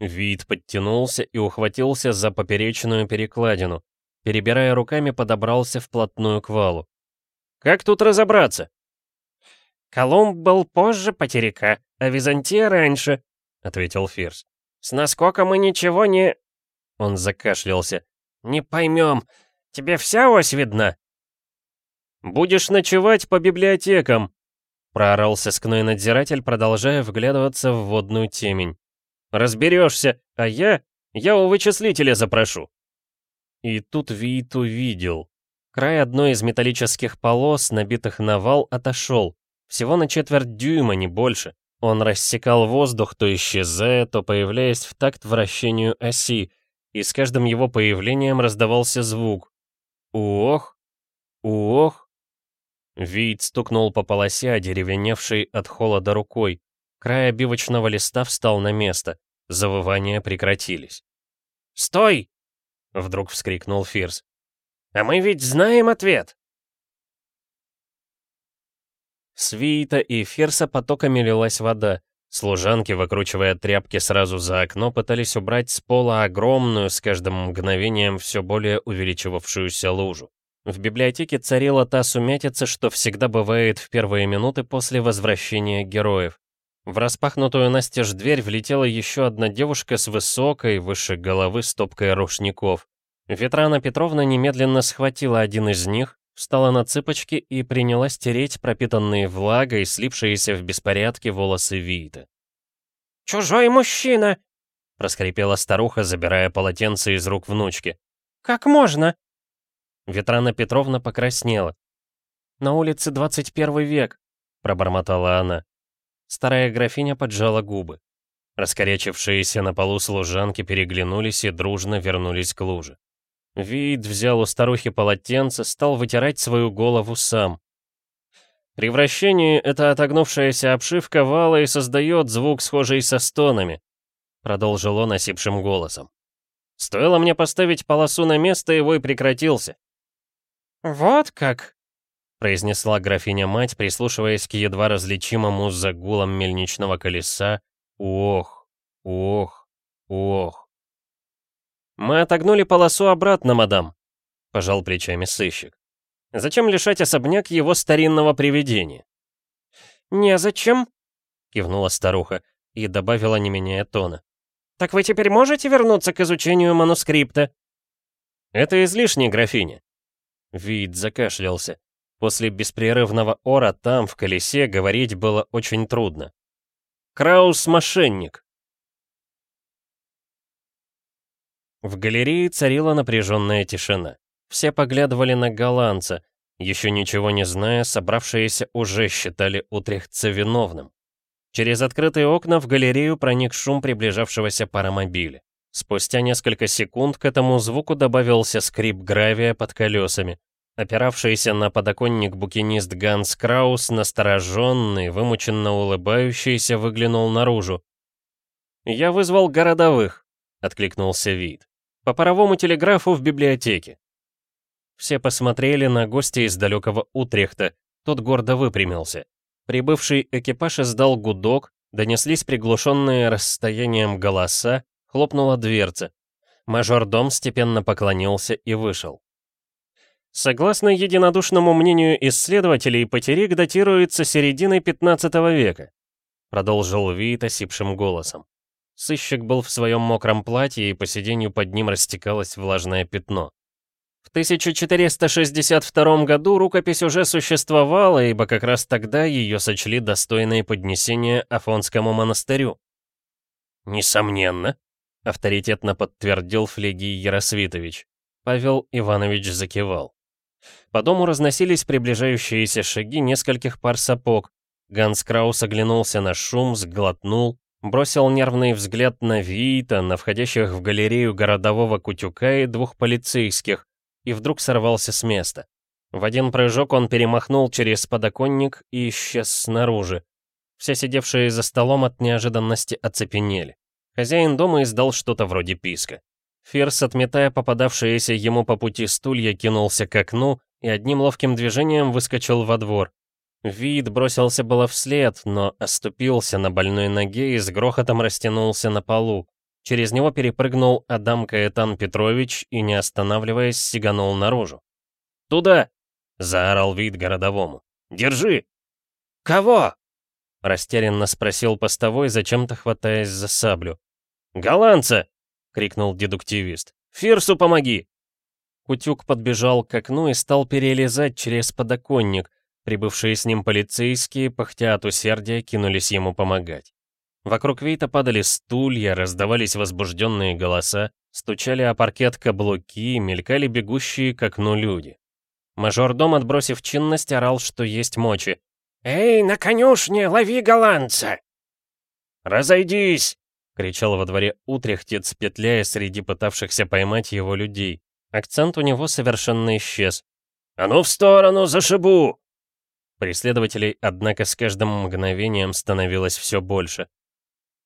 Вид подтянулся и ухватился за поперечную перекладину. Перебирая руками, подобрался вплотную к валу. «Как тут разобраться?» Колумб был позже потеряка, а Византия раньше», — ответил Фирс. «С наскоком мы ничего не...» Он закашлялся. «Не поймем. Тебе вся ось видна?» «Будешь ночевать по библиотекам!» Проорал сыскной надзиратель, продолжая вглядываться в водную темень. «Разберешься, а я... я у вычислителя запрошу!» И тут Вит увидел. Край одной из металлических полос, набитых на вал, отошел. Всего на четверть дюйма, не больше. Он рассекал воздух, то исчезая, то появляясь в такт вращению оси, и с каждым его появлением раздавался звук. Уох, уох. Вид стукнул по полосе, одеревеневшей от холода рукой. Край обивочного листа встал на место. Завывания прекратились. «Стой!» — вдруг вскрикнул Фирс. «А мы ведь знаем ответ!» С Виита и Ферса потоками лилась вода. Служанки, выкручивая тряпки сразу за окно, пытались убрать с пола огромную, с каждым мгновением все более увеличивавшуюся лужу. В библиотеке царила та сумятица, что всегда бывает в первые минуты после возвращения героев. В распахнутую настежь дверь влетела еще одна девушка с высокой, выше головы стопкой рушников. Ветрана Петровна немедленно схватила один из них, встала на цыпочки и принялась тереть пропитанные влагой, слипшиеся в беспорядке волосы Виита. «Чужой мужчина!» — проскрипела старуха, забирая полотенце из рук внучки. «Как можно?» Ветрана Петровна покраснела. «На улице 21 век», — пробормотала она. Старая графиня поджала губы. Раскорячившиеся на полу служанки переглянулись и дружно вернулись к луже. Вид взял у старухи полотенце, стал вытирать свою голову сам. При вращении эта отогнувшаяся обшивка вала и создает звук, схожий со стонами, продолжил он осипшим голосом. Стоило мне поставить полосу на место, и вой прекратился. «Вот как!» — произнесла графиня-мать, прислушиваясь к едва различимому загулам мельничного колеса. «Ох, ох, ох!» «Мы отогнули полосу обратно, мадам», — пожал плечами сыщик. «Зачем лишать особняк его старинного привидения?» «Незачем», — кивнула старуха и добавила, не меняя тона. «Так вы теперь можете вернуться к изучению манускрипта?» «Это излишне, графиня». Вид закашлялся. После беспрерывного ора там, в колесе, говорить было очень трудно. «Краус — мошенник. В галерее царила напряженная тишина. Все поглядывали на голландца. Еще ничего не зная, собравшиеся уже считали Утрехтца виновным. Через открытые окна в галерею проник шум приближавшегося паромобиля. Спустя несколько секунд к этому звуку добавился скрип гравия под колесами. Опиравшийся на подоконник букинист Ганс Краус, настороженный, вымученно улыбающийся, выглянул наружу. «Я вызвал городовых», — откликнулся Вид. По паровому телеграфу в библиотеке. Все посмотрели на гостя из далекого Утрехта, тот гордо выпрямился. Прибывший экипаж издал гудок, донеслись приглушенные расстоянием голоса, хлопнула дверца. Мажордом степенно поклонился и вышел. Согласно единодушному мнению исследователей, потерик датируется серединой 15 века, продолжил Вит осипшим голосом. Сыщик был в своем мокром платье, и по сиденью под ним растекалось влажное пятно. В 1462 году рукопись уже существовала, ибо как раз тогда ее сочли достойной поднесения Афонскому монастырю. «Несомненно», — авторитетно подтвердил Флегий Яросвитович. Павел Иванович закивал. По дому разносились приближающиеся шаги нескольких пар сапог. Ганс Краус оглянулся на шум, сглотнул, Бросил нервный взгляд на Виита, на входящих в галерею городового Кутюка и двух полицейских, и вдруг сорвался с места. В один прыжок он перемахнул через подоконник и исчез снаружи. Все сидевшие за столом от неожиданности оцепенели. Хозяин дома издал что-то вроде писка. Фирс, отметая попадавшиеся ему по пути стулья, кинулся к окну и одним ловким движением выскочил во двор. Вид бросился было вслед, но оступился на больной ноге и с грохотом растянулся на полу. Через него перепрыгнул Адам Каэтан Петрович и, не останавливаясь, сиганул наружу. «Туда!» — заорал вид городовому. «Держи!» «Кого?» — растерянно спросил постовой, зачем-то хватаясь за саблю. «Голландца!» — крикнул дедуктивист. «Фирсу помоги!» Кутюк подбежал к окну и стал перелезать через подоконник. Прибывшие с ним полицейские, пыхтя от усердия, кинулись ему помогать. Вокруг Вейта падали стулья, раздавались возбужденные голоса, стучали о паркет каблуки, мелькали бегущие к окну люди. Мажордом, отбросив чинность, орал, что есть мочи. «Эй, на конюшне, лови голландца!» «Разойдись!» — кричал во дворе Утрехтец, петляя среди пытавшихся поймать его людей. Акцент у него совершенно исчез. «А ну в сторону, зашибу!» Преследователей, однако, с каждым мгновением становилось все больше.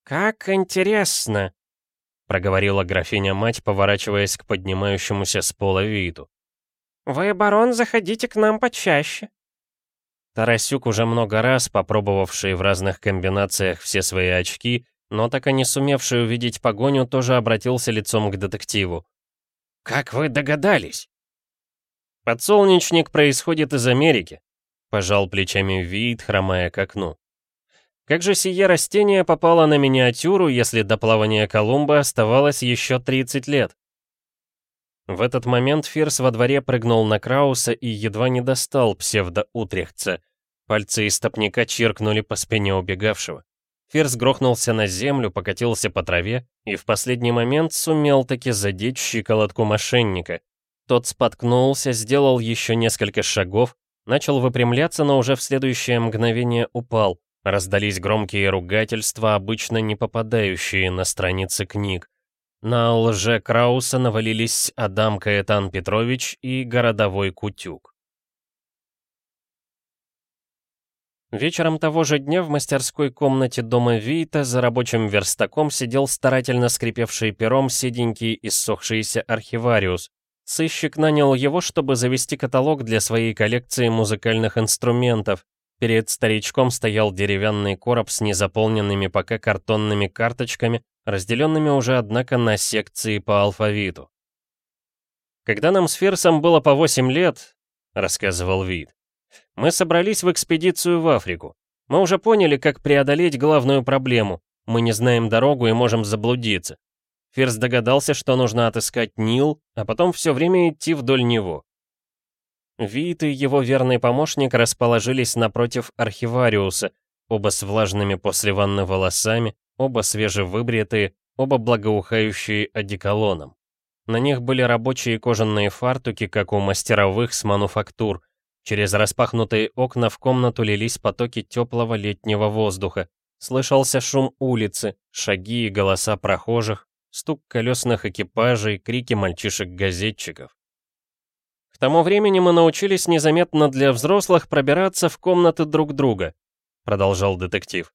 «Как интересно!» — проговорила графиня-мать, поворачиваясь к поднимающемуся с пола виду. «Вы, барон, заходите к нам почаще». Тарасюк, уже много раз попробовавший в разных комбинациях все свои очки, но так и не сумевший увидеть погоню, тоже обратился лицом к детективу. «Как вы догадались?» «Подсолнечник происходит из Америки», — пожал плечами вид, хромая к окну. «Как же сие растение попало на миниатюру, если до плавания Колумба оставалось еще 30 лет?» В этот момент Фирс во дворе прыгнул на Крауса и едва не достал псевдо-утрехца. Пальцы истопника чиркнули по спине убегавшего. Фирс грохнулся на землю, покатился по траве и в последний момент сумел таки задеть щиколотку мошенника. Тот споткнулся, сделал еще несколько шагов, начал выпрямляться, но уже в следующее мгновение упал. Раздались громкие ругательства, обычно не попадающие на страницы книг. На лже Крауса навалились Адам Каэтан Петрович и городовой Кутюк. Вечером того же дня в мастерской комнате дома Вита за рабочим верстаком сидел старательно скрипевший пером седенький иссохшийся архивариус. Сыщик нанял его, чтобы завести каталог для своей коллекции музыкальных инструментов, Перед старичком стоял деревянный короб с незаполненными пока картонными карточками, разделенными уже, однако, на секции по алфавиту. «Когда нам с Ферсом было по 8 лет», — рассказывал Вид, — «мы собрались в экспедицию в Африку. Мы уже поняли, как преодолеть главную проблему. Мы не знаем дорогу и можем заблудиться. Ферс догадался, что нужно отыскать Нил, а потом все время идти вдоль него. Вит и его верный помощник расположились напротив архивариуса, оба с влажными после ванны волосами, оба свежевыбритые, оба благоухающие одеколоном. На них были рабочие кожаные фартуки, как у мастеровых с мануфактур. Через распахнутые окна в комнату лились потоки теплого летнего воздуха. Слышался шум улицы, шаги и голоса прохожих, стук колесных экипажей, крики мальчишек-газетчиков. К тому времени мы научились незаметно для взрослых пробираться в комнаты друг друга, продолжал детектив.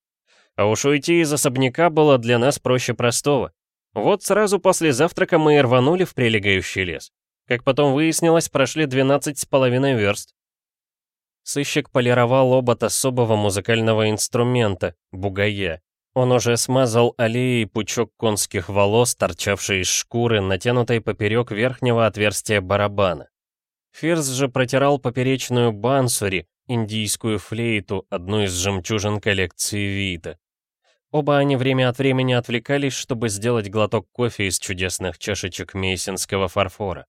А уж уйти из особняка было для нас проще простого. Вот сразу после завтрака мы и рванули в прилегающий лес. Как потом выяснилось, прошли 12 с половиной верст. Сыщик полировал обод особого музыкального инструмента — бугая. Он уже смазал аллеей пучок конских волос, торчавший из шкуры, натянутой поперек верхнего отверстия барабана. Фирс же протирал поперечную бансури, индийскую флейту, одну из жемчужин коллекции Вита. Оба они время от времени отвлекались, чтобы сделать глоток кофе из чудесных чашечек мейсинского фарфора.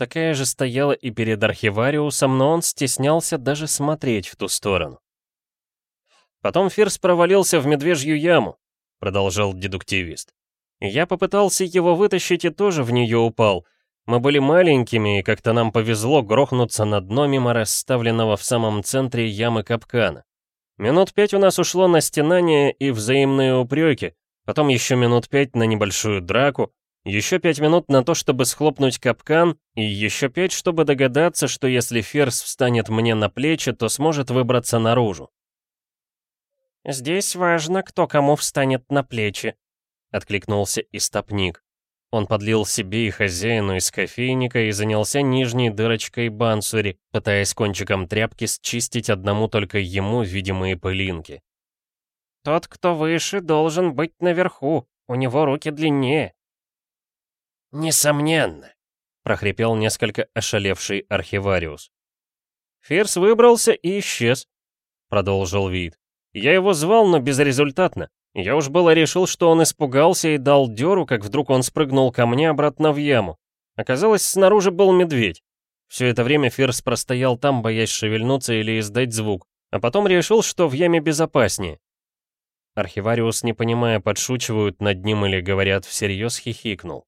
Такая же стояла и перед архивариусом, но он стеснялся даже смотреть в ту сторону. Потом Фирс провалился в медвежью яму, продолжал дедуктивист. Я попытался его вытащить и тоже в нее упал — мы были маленькими, и как-то нам повезло грохнуться на дно мимо расставленного в самом центре ямы капкана. Минут пять у нас ушло на стенание и взаимные упреки, потом еще минут пять на небольшую драку, еще пять минут на то, чтобы схлопнуть капкан, и еще пять, чтобы догадаться, что если Ферс встанет мне на плечи, то сможет выбраться наружу. «Здесь важно, кто кому встанет на плечи», — откликнулся истопник. Он подлил себе и хозяину из кофейника и занялся нижней дырочкой бансури, пытаясь кончиком тряпки счистить одному только ему видимые пылинки. «Тот, кто выше, должен быть наверху, у него руки длиннее». «Несомненно», — прохрипел несколько ошалевший архивариус. «Фирс выбрался и исчез», — продолжил вид. Я его звал, но безрезультатно. Я уж было решил, что он испугался и дал дёру, как вдруг он спрыгнул ко мне обратно в яму. Оказалось, снаружи был медведь. Все это время Фирс простоял там, боясь шевельнуться или издать звук, а потом решил, что в яме безопаснее. Архивариус, не понимая, подшучивают над ним или говорят всерьез, хихикнул.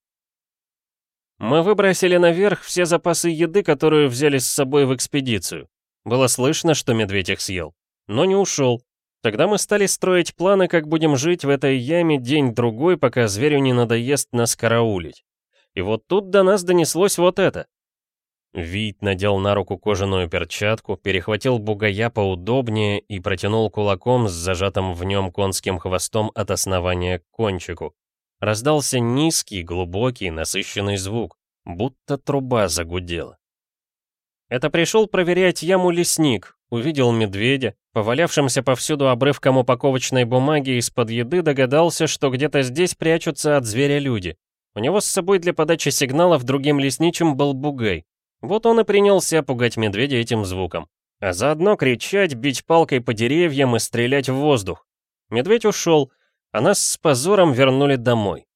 Мы выбросили наверх все запасы еды, которые взяли с собой в экспедицию. Было слышно, что медведь их съел, но не ушел. Тогда мы стали строить планы, как будем жить в этой яме день-другой, пока зверю не надоест нас караулить. И вот тут до нас донеслось вот это. Вид надел на руку кожаную перчатку, перехватил бугая поудобнее и протянул кулаком с зажатым в нем конским хвостом от основания к кончику. Раздался низкий, глубокий, насыщенный звук, будто труба загудела. Это пришел проверять яму лесник, увидел медведя, повалявшимся повсюду обрывком упаковочной бумаги из-под еды догадался, что где-то здесь прячутся от зверя люди. У него с собой для подачи сигналов другим лесничим был бугай. Вот он и принялся пугать медведя этим звуком. А заодно кричать, бить палкой по деревьям и стрелять в воздух. Медведь ушел, а нас с позором вернули домой.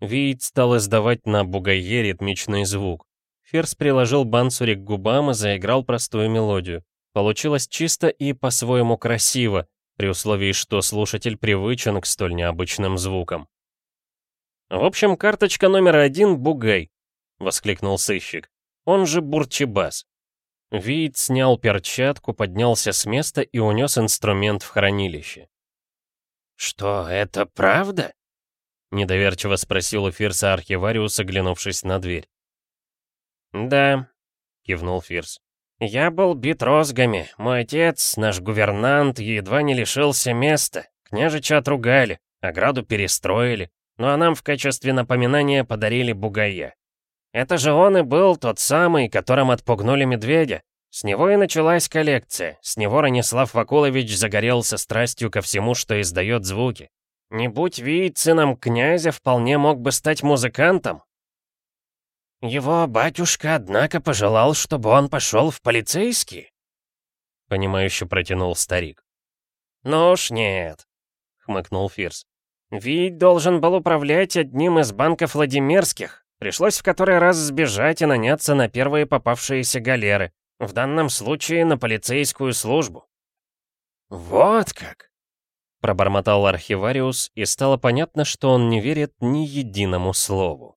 Вид стал издавать на бугае ритмичный звук. Ферс приложил бансури к губам и заиграл простую мелодию. Получилось чисто и по-своему красиво, при условии, что слушатель привычен к столь необычным звукам. «В общем, карточка номер один — Бугай», — воскликнул сыщик. «Он же Бурчебас». Вид снял перчатку, поднялся с места и унес инструмент в хранилище. «Что, это правда?» — недоверчиво спросил у Фирса архивариус, оглянувшись на дверь. «Да», — кивнул Фирс. «Я был бит розгами. Мой отец, наш гувернант, едва не лишился места. Княжича отругали, ограду перестроили. Ну а нам в качестве напоминания подарили бугая. Это же он и был тот самый, которым отпугнули медведя. С него и началась коллекция. С него Ранислав Вакулович загорелся страстью ко всему, что издает звуки. Не будь вид сыном князя, вполне мог бы стать музыкантом. Его батюшка, однако, пожелал, чтобы он пошел в полицейский. Понимающе протянул старик. «Ну уж нет», — хмыкнул Фирс. Вить должен был управлять одним из банков Владимирских. Пришлось в который раз сбежать и наняться на первые попавшиеся галеры. В данном случае на полицейскую службу. «Вот как!» Пробормотал архивариус, и стало понятно, что он не верит ни единому слову.